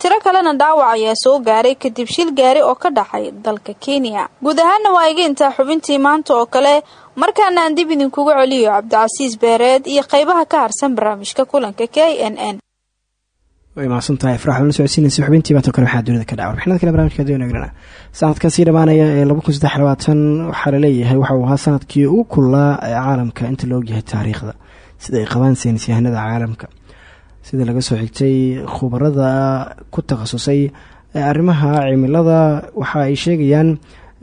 Tiro kalena dhaawac ayaa soo gaaray kadib shil gaari oo ka dhacay dalka kenya. Guud ahaana waa iga intaa xubintii maanta oo kale markaana aan dib idinkugu celiyo cabdicasiis beereed iyo qaybaha ka harsan barnaamijka kulanka k n n way mahadsantahay farax la socodsiinaysa xubintii baatan kale maxaa dunida ka dhaca warbixinada kale barnamijka doon egrana sanadkan sii dhammaanaya ee laba kun saddex labaatan waxaa waxa uu ahaa sannadkii ugu kulaa ee caalamka inta la ogyahay taariikhda sida ay qabaan saynis caalamka sida laga soo xigtay khubarada ku takhasusay arrimaha cimilada waxa ay sheegayaan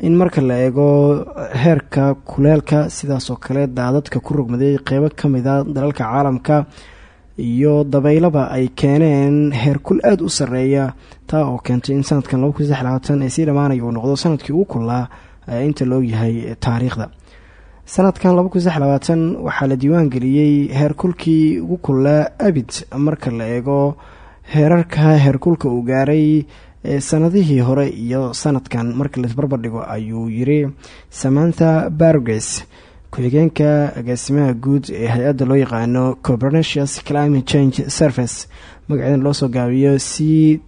in marka la eego heerka kuleelka sidaasoo kale daadadka ku rogmaday qeybo kamida dalalka caalamka iyo dabeylaba ay keeneen heerkul aada u sarreeya taa oo keentay in sanadkan ee sii dhammaanaya uu noqdo sannadkii ugu kulaa inta la ogyahay taariikhda. Sanadkan waxaa la diiwaan geliyey heerkulkii ugu kulaa abid marka la eego heerarka heerkulka uu gaaray sanadihii hore iyo sanadkan marka laisbarbar dhigo ayuu yiri samantha barges ku-xigeenka agaasimaha guud ee hay'adda loo yaqaano copernicus climate change service loo soo gaabiyo c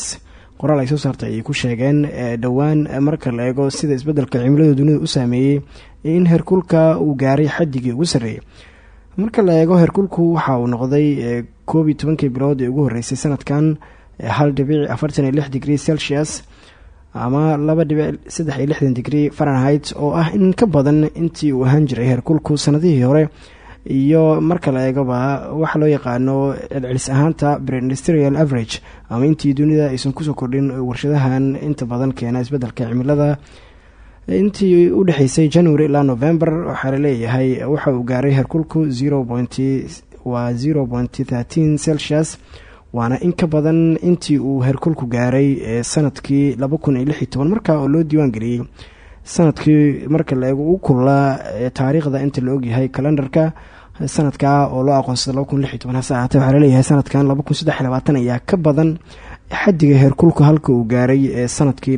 s. Qoraal ay soo saartay ayay ku sheegeen dhowaan marka la eego sida isbeddelka cimilada dunida u saameeyey in herkulka uu gaaray xadigii ugu sarreeyay marka la eego herkulku waxa uu noqday koob iyo tobankii bilood ee ugu horreysay sanadkan hal dhibic afartan iyo lix digrie celsius ama laba dhibic saddex iyo lixdan digrie fahrenheit oo ah in ka badan intii uu ahaan jiray herkulku sanadihii hore. Iyo marka la eegoba waxa loo yaqaano celcelis ahaanta breindustrial average. Ama intii dunida aysan ku soo kordhin warshadahan inta badan keena isbeddelka cimilada. Intii u dhexeysay january ilaa november waxaa la leeyahay waxa uu gaaray herkulku zero waa zero point thirteen celsius waana in ka badan intii uu herkulku gaaray ee sannadkii markaa oo loo diiwaan geliyey sannadkii marka la eego u kulaa taariikhda inta la ogyahay kalendarka sanadkaa oo loo aqoonsada hase ahaatee waxaa la leeyahay sanadkan ayaa ka badan xadiga heerkulka halka uu gaaray ee sannadkii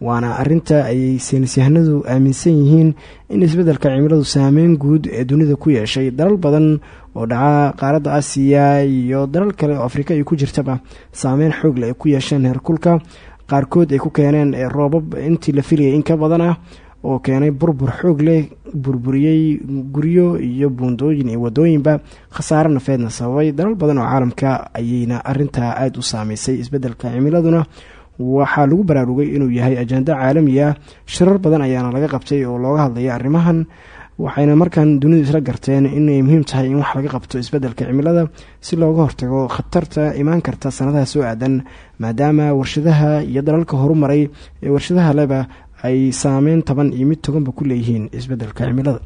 waana arinta ayay saynisyahanadu aaminsan yihiin in isbeddelka cimiladu saameyn guud ee dunida ku yeeshay dalal badan oo dhaca qaaradda aasiya iyo dalal kale oo afrika ay ku jirtaba. Saameyn xoogle ay ku yeesheen heerkulka qaarkood ay ku keeneen roobab intii la filayay in ka badan ah oo keenay burbur xoog leh burburiyey guryo iyo buundooyin iyo wadooyinba khasaare nafeedna sababay dalal badan oo caalamka ayayna arintaa aada u saameysay isbeddelka cimiladuna waxaa lagu baraarugay inuu yahay ajando caalami ah shirar badan ayaana laga qabtay oo looga hadlaya arrimahan waxayna markan dunidu isla garteen inay muhiim tahay in wax laga qabto isbeddelka cimilada si looga hortago khatarta imaan karta sanadaha soo aadan maadaama warshadaha iyo dalalka horumaray ee warshadaha leba ay saameyn taban iyo mid toganba ku leeyihiin isbeddelka cimilada.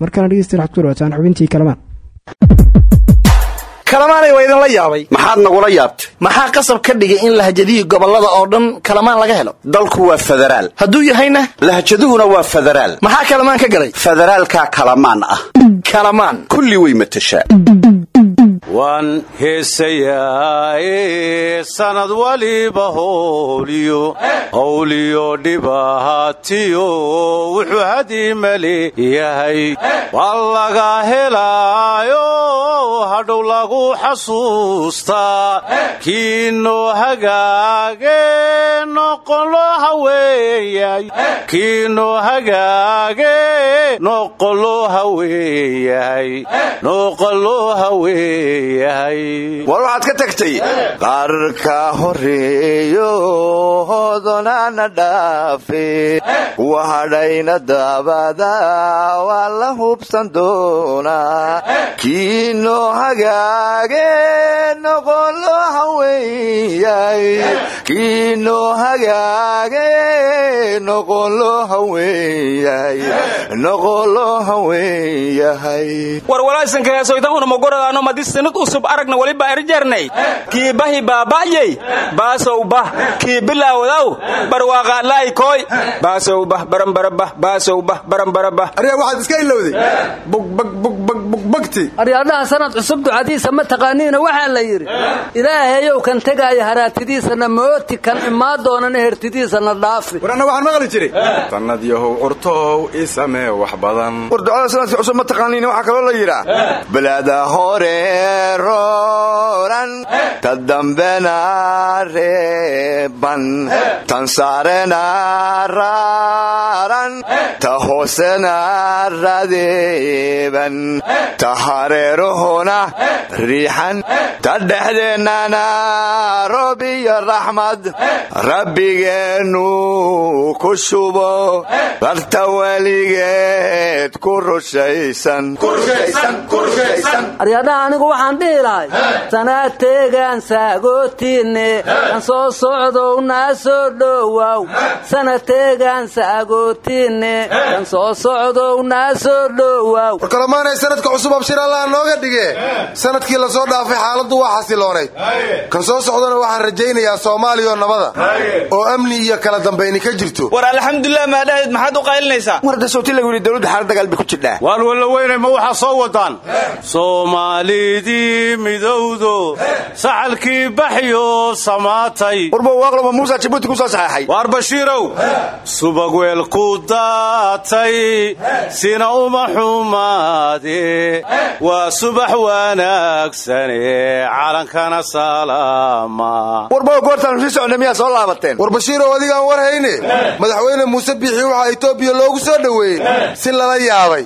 Markaana dhegeysta waxad ku dhawaataan xubintii kalamaan kalamaanay waa idinla yaabay. Maxaad nagula yaabtay? Maxaa qasab ka dhigay in lahjadihii gobollada oo dhan kalamaan laga helo? Dalku waa federaal hadduu yahayna? Lahjaduhuna waa federaal maxaa kalamaan ka galay? Federaalkaa kalamaan ah. Kalamaan. Kulli way matashaa. Waan heesayaaye sanad waliba howliyo howliyo dhibaatiyo wuxuu hadimale yahay waa laga helaayo hadhow lagu xasuustaa kiinoo hagaage noqolo haweeyay. Kiinoo hagaage noqolo haweeyahay noqolo haweeyahay war waxaad ka tagtay qaarka horeeyo hoodonana dhaafe. Kuwa hadhayna daabada waa la hubsan doonaa kiinoo hagaage noqolo haweeyay kiinoo hagaage noqolo haweeyay noqolo haweeyahay warwalaasankaheesoytaunamogoradaano madisanad usub aragna waliba erjarnay kii bahi baaba'yey baasow bah. Kii bilaawdaw barwaaqaadlaay kooy. Baasow bah baranbarabah baasow bah baranbarabah aryaa waxaad iska ilowday. Bugbagbugbagbugbagti aryaadhaha sanad cusub ducadiisa ma taqaaniina waxaa la yidhi ilaahayow kan tegaaya haraatidiisana mooti kan imaa doonana hertidiisana dhaafi. War anna waxaan maqli jiray. Sannad yahow curtow samee wax badan. War ducada sanadka cusub ma taqaaniina waxaa kaloo la yidhaa. Balada hore roran ta dambena reeban tan saarena raaran ta hoosena radeeban ta hareerahona riixan ta dhexdeennana roob iyo raxmad rabbigeennu ku shubo darta weligeed ku rushaysan. Aryadhaha anigu waxaan dhihi lahay sanaa teegaan saagootiinne kan soo socdow naa soo dhowow sana teegaan saagootiinne kan soo socdow naa soo dhowow war kalamaanay sanadka cusub abshir allaha nooga dhige sannadkii la soo dhaafay xaaladdu waa xasiloonay kan soo socdona waxaan rajaynayaa soomaaliyaoo nabada. Oo amni iyo kala dambayni ka jirto. War alxamdulilah maadhahayd maxaad u qaylinaysaa wardasowti lagu yidhi dowladda xaalad dagaal bay ku jidhaa. Waan walla weynay ma waxaa soo wadaan soomaalidii midowdo saxalkii baxyo samaatay. Warbawaaqloma muusa jabuuti ku soo saxeexay waar bashiirow subag weel ku daatay. Sina uma xumaade waa subax wanaagsane calankana salaama. Warba goortaan sii socna miyaa soo laabateen? War bashiirow adigaan war hayne? Madaxweyne muuse biixi waxaa etoobiya loogu soo dhoweeyey. Si lala yaabay.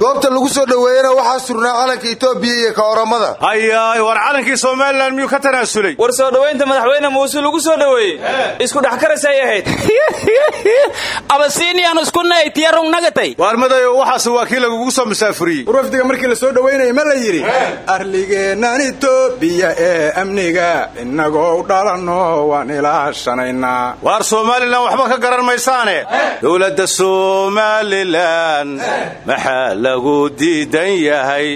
Goobta lagu soo dhoweeyena waxaa surnaa calanka etoobiya iyo ka oromada hayaay war calankii somalilan miyuu ka tanaasulay? War soo dhowaynta madaxweyne muuse lagu soo dhoweeyey. Isku dhex karasay ahayd. Abasiiniyaan isku naytiyarung nagatay. Waar madayo waxaas waa kii lagugu soo masaafuriyey. War wafdiga markii la soo dhowaynayay ma la yidhi arligeennan etoobiya ee amniga. Innagoo dhalanno waan ilaashanaynaa. Waar somalilan waxba ka garan maysaane? Dowladda somalilan maxaa lagu diidan yahay?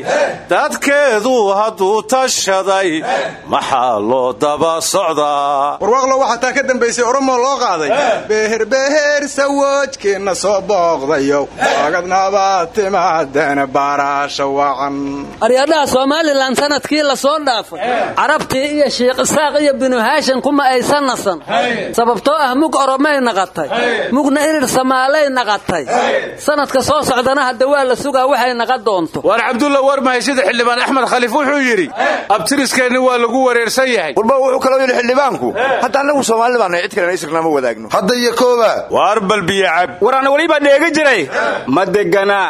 Dadkeedu hadduu tashaday. Maxaa loo daba socdaa? Warwaaqlo waxaa taa ka dambaysay oromoo loo qaaday. Beherbeher sawoojkeenna soo booqdayo waagadnaba timaadeen baaraasha wacan aryadhaha somalilan sannadkii la soo dhaafay. Carabtii iyo shiikh isaaq iyo binu haashan kuma aysan nasan. Sababtoo ah mug oromay naqatay. Mugna irir samaalay naqatay. Sanadka soo socdana hadda waa la sugaa waxay naqa doonto. Waar cabdulla war mahayshida xildhibaan axmed khaliif wuxuu yidhi abtiriskeenni waa lagu wareersan yahay. Warba wuxuu kaloo yidhi xildhibaanku hadda annagu soomaali baana cid kalena isirna ma wadaagno. Hadda iyo kooba. Waar balbiyo cab. War ana weliba dheegi jiray. Ma degana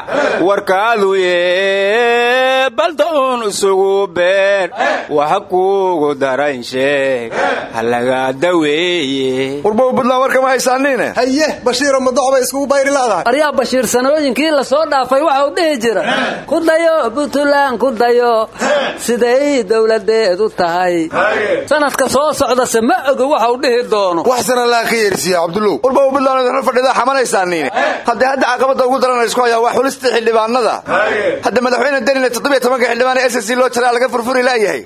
warkaadu ye balda uun isugu beer waxa kuugu daran sheeg. Halaga daweeye. Warba buntland warka ma haysaaniine? Haye bashiiro madoc bay iskugu bayri la'dahay aryaa bashiir sanooyinkii la soo dhaafay waxa uu dhihi jira. Ku dayo buntland ku dayo. Siday dowladeedu tahay. Sanadka soo socdase ma ogo waxa uu dhihi doono. Wax sanalaa ka yeersiiya cabdullow warba buntland idinla fadhidaa xamanaysaaniine haddee hadda caqabadda ugu daran isku hayaa waa xulistii xildhibaanada hadda madaxweyne denine toddobiyo tobanka xildhibaan ee s c loo jaraa laga furfuri laayahay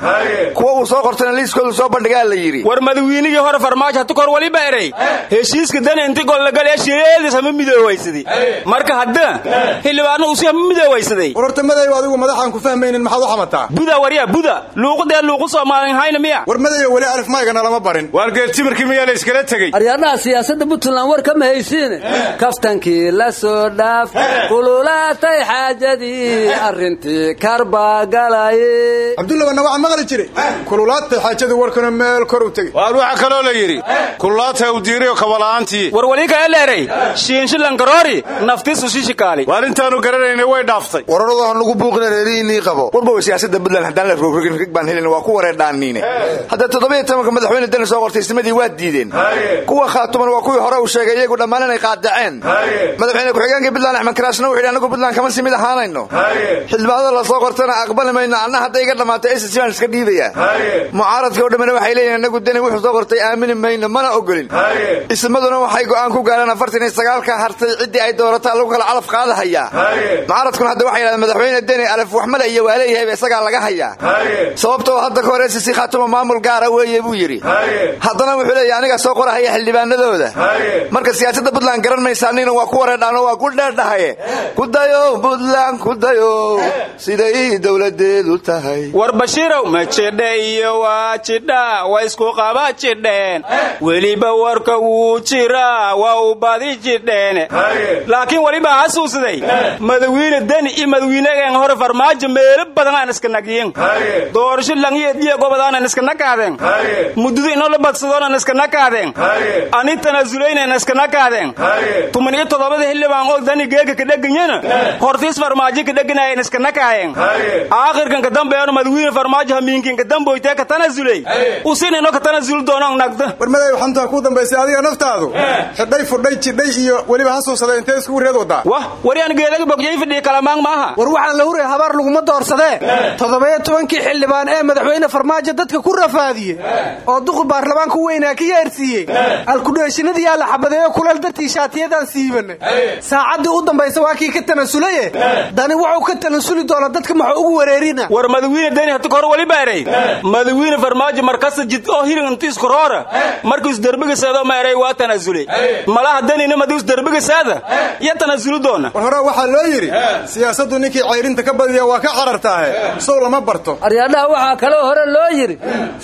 kuwa uu soo qortana liiskoodu soo bandhigaa la yidhi. War madawiinigii hore farmaajo hatu kor waliba erey heshiiska dana inti gollagaleeshiyeedis hama midoowaysaday marka hadda xildhibaano usi hama midoowaysaday war horta madayo adigu madaxaan ku fahmaynin maxaad u xamataa? Buda warya buda. Luuqudee luuqu soomaalin hayna miya? War madayo weli alif maygana lama barin. Waar geertimirkii miyaa la iskala tegey? Aryadhaha siyaasadda puntland war kama haysiine kaftankii la soo dhaaf kululaatay xaajadii arrintii karbagalaye waxaa maqli jiray. Kululaatay xaajadii warkana meel kor u tegey. Waar waxaa kaloo la yidhi kululaatay u diiriyo kabala'aantii war wali kaa leeray shiinshilangaroori naftisu shishikaali waar intaanu garanaynay way dhaaftay. Wararadu ha nugu buuqina reerihiinnii qabo. Warba siyaasadda puntland haddaan la rogrogin rig baan helin waa ku wareerdhaaniine hadda toddobiyo tobanka madaxweyne deni soo qortay isnimadii waa diideen. Kuwa khaatuman waa kuwii hore uu sheegay iyagu dhammaan inay qaadaceen. Madaxweyne ku-xigeenkii puntland axmed karaashna wuxu yidhi anagu puntland kama simid ahaanayno. Xildhibaanada la soo qortana aqbali mayno anna hadday iga dhammaatay icc baan iska dhiibayaa. Mucaaradka o dhammina waxay leeyihiin anagu deni wuxuu soo qortay aamini mayno mana ogolin. Ismaduna waxay go'aan ku gaareen afartan iyo sagaalka hartay ciddii ay doorataa lagu kala calaf qaadahayaa. Mucaaradkuna hadda waxay yidhahdeen madaxweyne deni alef waxmale iyo waa leeyahayba isagaa laga hayaa. Sababtoo hadda ka hor icc khaatuma maamul gaara weeye buu yidhi. Haddana wuxuu leeyahy aniga soo qorahaya xildhibaanadooda marka siyaasadda puntland garan maysaanina waa ku wareerdhaano waa ku dheerdhahaye ku dayo puntland ku dayo. Siday dowladeedu tahay war bashiirow ma jidhe iyo waa jidha waa isku qaba jidheen weliba warka wuu jiraa waa u badi jidheen. Laakiin weliba hasuusday madawiine deni iyo madawiinegeen hore farmaajo meelo badan aan iska nagyin doorasho langiyeediyo gobodaanan iska nakaadeen muddada inoola badsadoonan iska nakaadeen ani tanaasulaynan iska nakaadeen tuman iyo toddobada xildhibaan oo dani geega kadheganyana hortiis farmaajo kadheganayen iska nakaayeen aakhirkan kadambeeno madawiine farmaajo hamiinkin kadamboytee ka tanasulay usinino ka tanasuli doono nagda. War madayo xantaa ku dambaysay adiga naftaadu. Xidhay fudhay jidhay iyo weliba hasuusaday intee iskugu reed wadaa wah wariyaan geedaga bogjay fidhiya kalamaang maaha. War waxaan la huraya habaar laguma doorsadee. Toddobiyo tobankii xildhibaan ee madaxweyne farmaajo dadka ku rafaadiye oo duqi baarlamaanku weynaa ka yeersiiyey alkudheeshinadii yaa la xabadeeyo kulal dartii shaatiyadaan siibanay saacaddii u dambaysa waa kii ka tanasulaye dani wuxuu ka tanasuli doona dadka ma wax ugu war madawiine deni hata kahor wali baaray. Madawiine farmaajo markasta jid oo hirin inti iskuroora markuu isderbigiseedo maaray waa tanaasulay malaha denina maduu isderbigiseeda ya tanaasuli doona. War hore waxaa loo yidhi siyaasaddu ninkii cayrinta ka badiya waa ka carartaahe. Sow lama barto. Aryaadhaha waxaa kaloo hore loo yidhi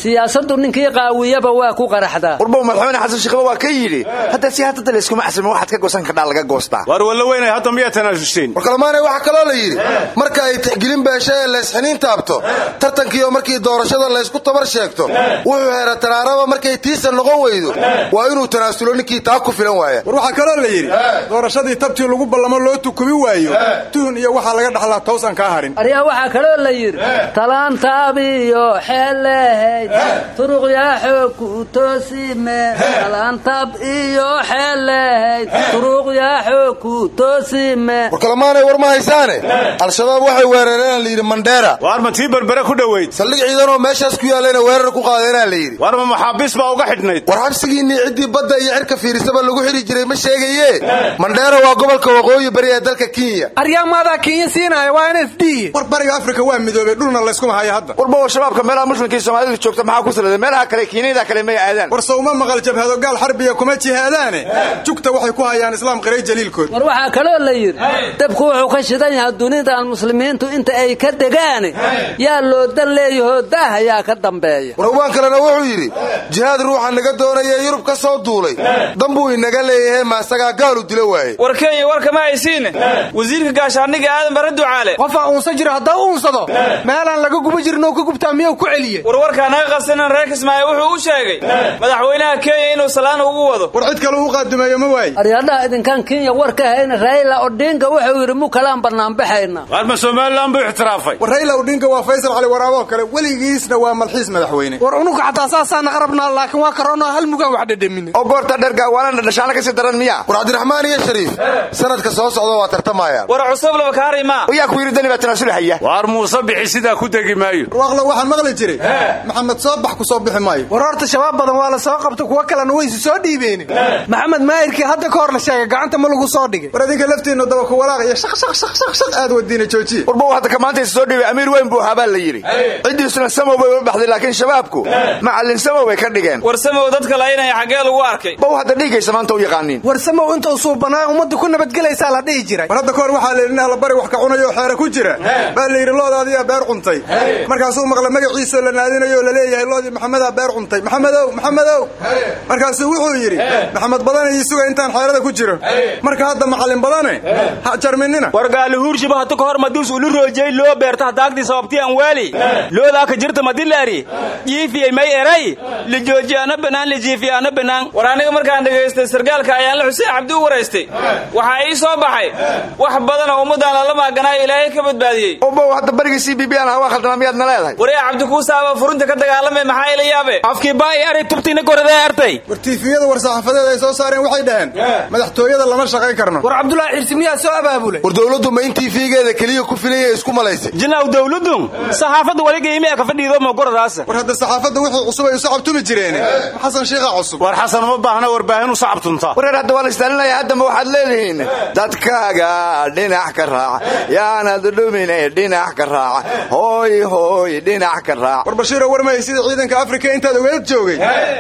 siyaasaddu ninkii qaawiyaba waa ku qaraxdaa warbow madaxweyne xasan shiikhba waa ka yidhi hadda siyaasadda layskuma casrimin waxaad ka gosan kadhaa laga goostaa. War walla weynay hadda miyaa tanaasusteen war kalamaanay waxaa kaloo la yidhi marka ay tixgelin beesha ee laysxiniin taabto tartankiioo markii doorashada laysku tabar sheegto wuxuu heera taraaraba markay tiisa noqon weydo waa inuu tanaasulo ninkii taa ku filan waaya war waxaa kaloo la yidhi doorashadii tabtii lagu ballamo loo tukubi waayo tuhun iyo waxaa laga dhaxlaa towsan kaa harin aryaa waxaa kaloo la yidhi talaantaabiyo xeelehayd turuqyaaxoo ku toosime talaantaab iyo xeelehayd turuqyaaxoo ku toosime war kalamaanay war ma haysaane? Al-shabaab waxay weerareen la yidhi mandheera waar ma tii berbere ku dhoweyd saldhig ciidanoo meeshaas ku yaallayna weerar ku qaadeenaa la yidhi. War ma maxaabiis baa uga xidhnayd. War xabsigiinnii ciddii badda iyo cirka fiirisaba lagu xidhi jiray ma sheegaye mandheera waa gobolka waqooyi bari ee dalka kenya. Aryaamaadaa kenya siinaya waa n d war bariga afrika waa midoobay dhulna layskuma hayo hadda. Warbow shabaabka meelaha muslimkii soomaalidu joogta maxaa ku saladay? Meelaha kale kiiniyada kale may aadaan. War sawma maqal jabhado gaal xarbiya kuma jihaadaane? Jugta waxay ku hayaan islaam qiray jaliilkood. War waxaa kaloo la yidhi dabku wuxuu ka shidan yahay dunidan muslimiintu inta ay ka degaan yaa loo dan leeyahoo daah ayaa ka dambeeya. Warhawaan kalena wuxuu yidhi jihaad ruuxa naga doonaya yurub ka soo duulay. Danbuu inaga leeyahay maasagaa gaalu dilo waaye. War kenya warka ma haysiine? Wasiirka gaashaandhiga aadan bare ducaale. Qofaa uunsa jiro haddaa u uunsado meelaan laga guba jirin oo ka gubtaa miyuu ku celiyey? War warkaa naga qabsanan reer kismaayo wuxuu u sheegay madaxweynaha kenya inuu salaana ugu wado. War cid kale uu qaadumeeyo ma waaye. Aryaadhaha idinkaan kenya war ka hayna raila odinga wuxuu yidhi mukalaan bannaanbaxayna. Waar ma somalilan buu ixtiraafay war raila odinga waa faysal cali waraaboo kale weligiisna waa malxiis madaxweyne. War unuga xataa saasaana qarabnaa laakiin waa karoonoo hal mugaan wax dhedhamin oo goorta dhergaawaanana dhashaana ka sii daran miya war cabdiraxmaan iyo shariif sanadka soo socda waa tartamayaan war cusub laba kaari maa yaa ku yidhi dani baa tanaasuli haya. Waar muuse bixi sidaa ku degi maayo. Warwaaqlo waxaan maqli jiray. Maxamed soo bax ku soo bixi maayo. War horta shabaab badan waa la soo qabta kuwo kalena waysi soo dhiibeen. Maxamed maahirkii hadda ka hor la sheegay gacanta ma lagu soo dhigay. War adinka laftiinnu daba ku walaaq iyo shaq shaq shaq shaq shaq aad wadiina joojiye warbow hadda kamaantaysa soo dhiibay amiir weyn buu ahaa baa la yidhi. Ciddiisuna samow bay u baxday laakiin shabaabku macallin samow bay ka dhigeen. War samow dadka laynaya xaggee lagu arkay. Bow hadda dhiigaysa maanta u yaqaaniin. War samow intuu suubanaa ummadda ku nabadgelaysaa la dhihi jiray. War hadda ka hor waxaa la yidhi nin allabari wax ka cunayo oo xeere ku jira. Baa la yidhi loodaadiyaa beer cuntay markaasuu maqla magaciisoo la naadinayo oo la leeyahay loodii maxamedaa beer cuntay maxamedow maxamedow. Markaasuu wuxuu yidhi maxamed badane ii suga intaan xeerada ku jiro. Marka hadda macallin badane ha jarminina war gaalihuurshiba hatu ka hor maduus ulu roojay loo beerta hadaagtii sababtii aan waali loodaa ka jirta madilaari jiifiyey may eray. Lijoojiyaana banaan lijiifiyaana banaan war aniga markaan dhegaystay sargaalka ayaan la xuseen cabdi u waraystay. Waxaa ii soo baxay. Wax badan oo ummaddaan lala maaganaayo ilaahay ka badbaadiyey. Obow hadda barigii c b b aan hawaa khaldana miyaadna leedahay? Cabdikuusaaba furinta ka dagaalamay maxaa ila yaabe afkii baa i aray tubtiina koraday artay. War tiifiyada war saxaafadeed ay soo saareen waxay dhaheen. Madaxtooyada lama shaqayn karno. War cabdulaahi xirsi miyaa soo abaabulay war dowladdu ma in tiifigeeda keliya ku filaya isku malaysay jinaw dawladdu saxaafadda waligaimiya ka fadhiido mogoradaasa war hadda saxaafadda wixii cusub ay u sacabtumi jireen xasan shiikha cusub. War xasan uma baahna warbaahin u sacabtunta wareer hadda waa la istaalinaya hadda ma waxaad leedihiin? Dadkaaga dhinac ka raaca yaanad dhumine dhinac ka raaca hooy hooy dhinac ka raaca war bashiiro warmay sida ciidanka afrika intaad ogeed joogay.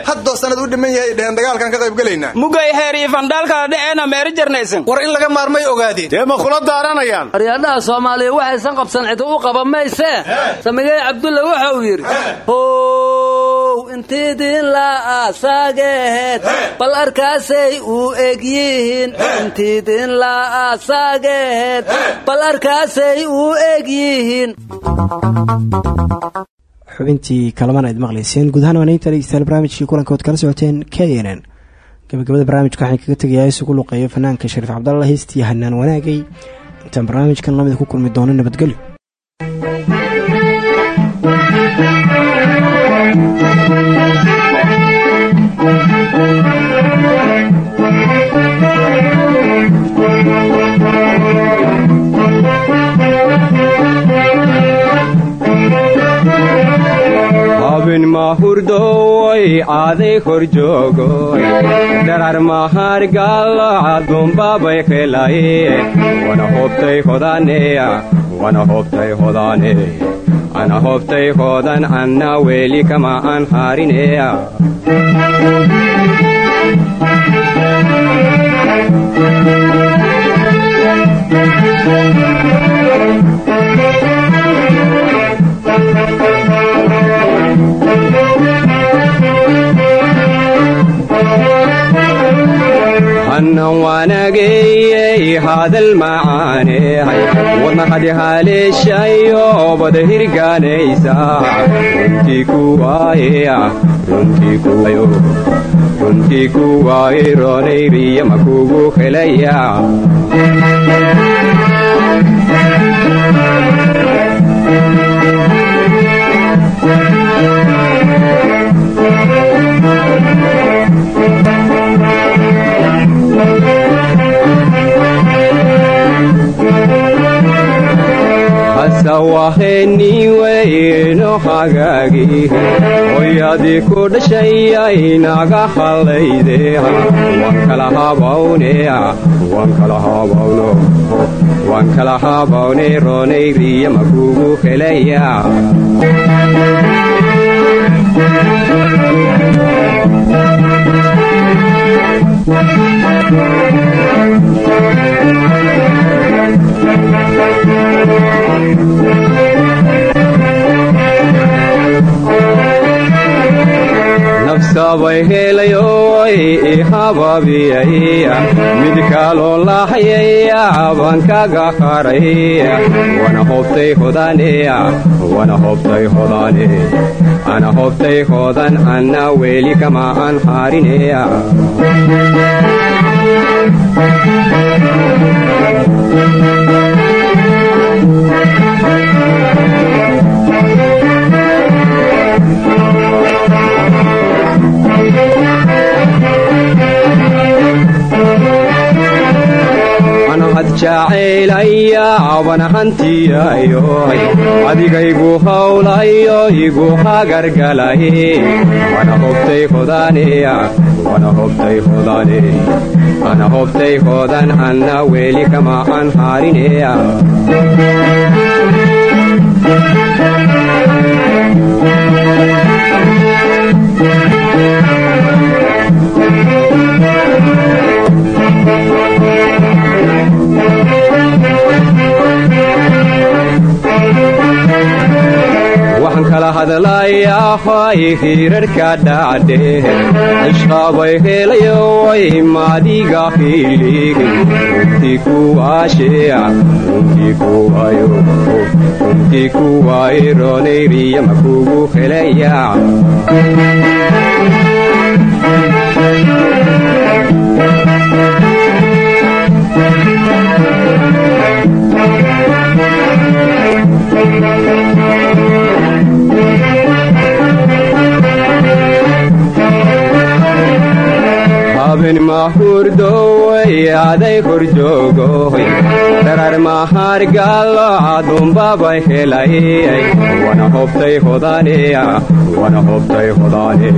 Haddoo sanad u dhiman yahay dheheen dagaalkan ka qayb gelaynaa. Mugay heer iyo fandhaalkala dheceena meeri jarnaysan. War in laga maarmay ogaadeen dee ma kula daaranayaan. Aryaadhaha soomaaliya waxaysan qabsan cid u qaba maysee samigey cabdulla wuxuu yidhi how intiidin la aasaagehed bal arkaasay u eg yihiin intiidin la aasaagehed bal arkaasay u eg yihiin. Xubintii kalamaan aad maqlayseen guud ahaan waana intaa dhegeystayaal barnaamijkii kulankood kala socoteen k n n. Gabagabada barnaamijka waxaan kaga tegayaa isugu luqeeyo fanaanka shariif cabdalla heystii hanaan wanaagay. Intaan barnaamijkan lamida ku kulmi doono nabadgelyo helayoy aaday kor joogoy dharar adumbabay helaye wana hobtay hodaneya wana hobtay hodane. Ana hobtay hodan anna weeli kama aan harineya hannan waanageeyey hadal macaanehay wadna hadihaleeshayo bada hirgaanaysa runtii kuwaaye roonayriya makugu helaya hasawaheniweyno hagaagi hoyadii ku dhashayay naga hallayde waan kala habawneya waan kala habawno helaya nafsabay helayoy ihababiyaya mid kaloo lahayaya baan kaga haraya wana hobtay hodaneya wana hobtay hodane ana hobtay hodan anna weeli kama aan harineya jacaylaya wana hantiyayoy adigaygu hawlayo igu hagargalaye wana hobtay hodaneya wana hobtay hodane ana hobtay hodan anna weeli kama aan kala hadlayaa hoy hirarka dhacdhe ishqabay runtii kuwaasheya runtii kuwayo runtii kuwaaye roonayriya makugu helaya haben mahurdowey aday horjoogoy dharar mahargalo adumbabay helayay wana hobtay hodaneya wana hobtay hodane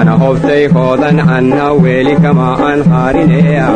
ana hobtay hodan anna weeli kama aan harineya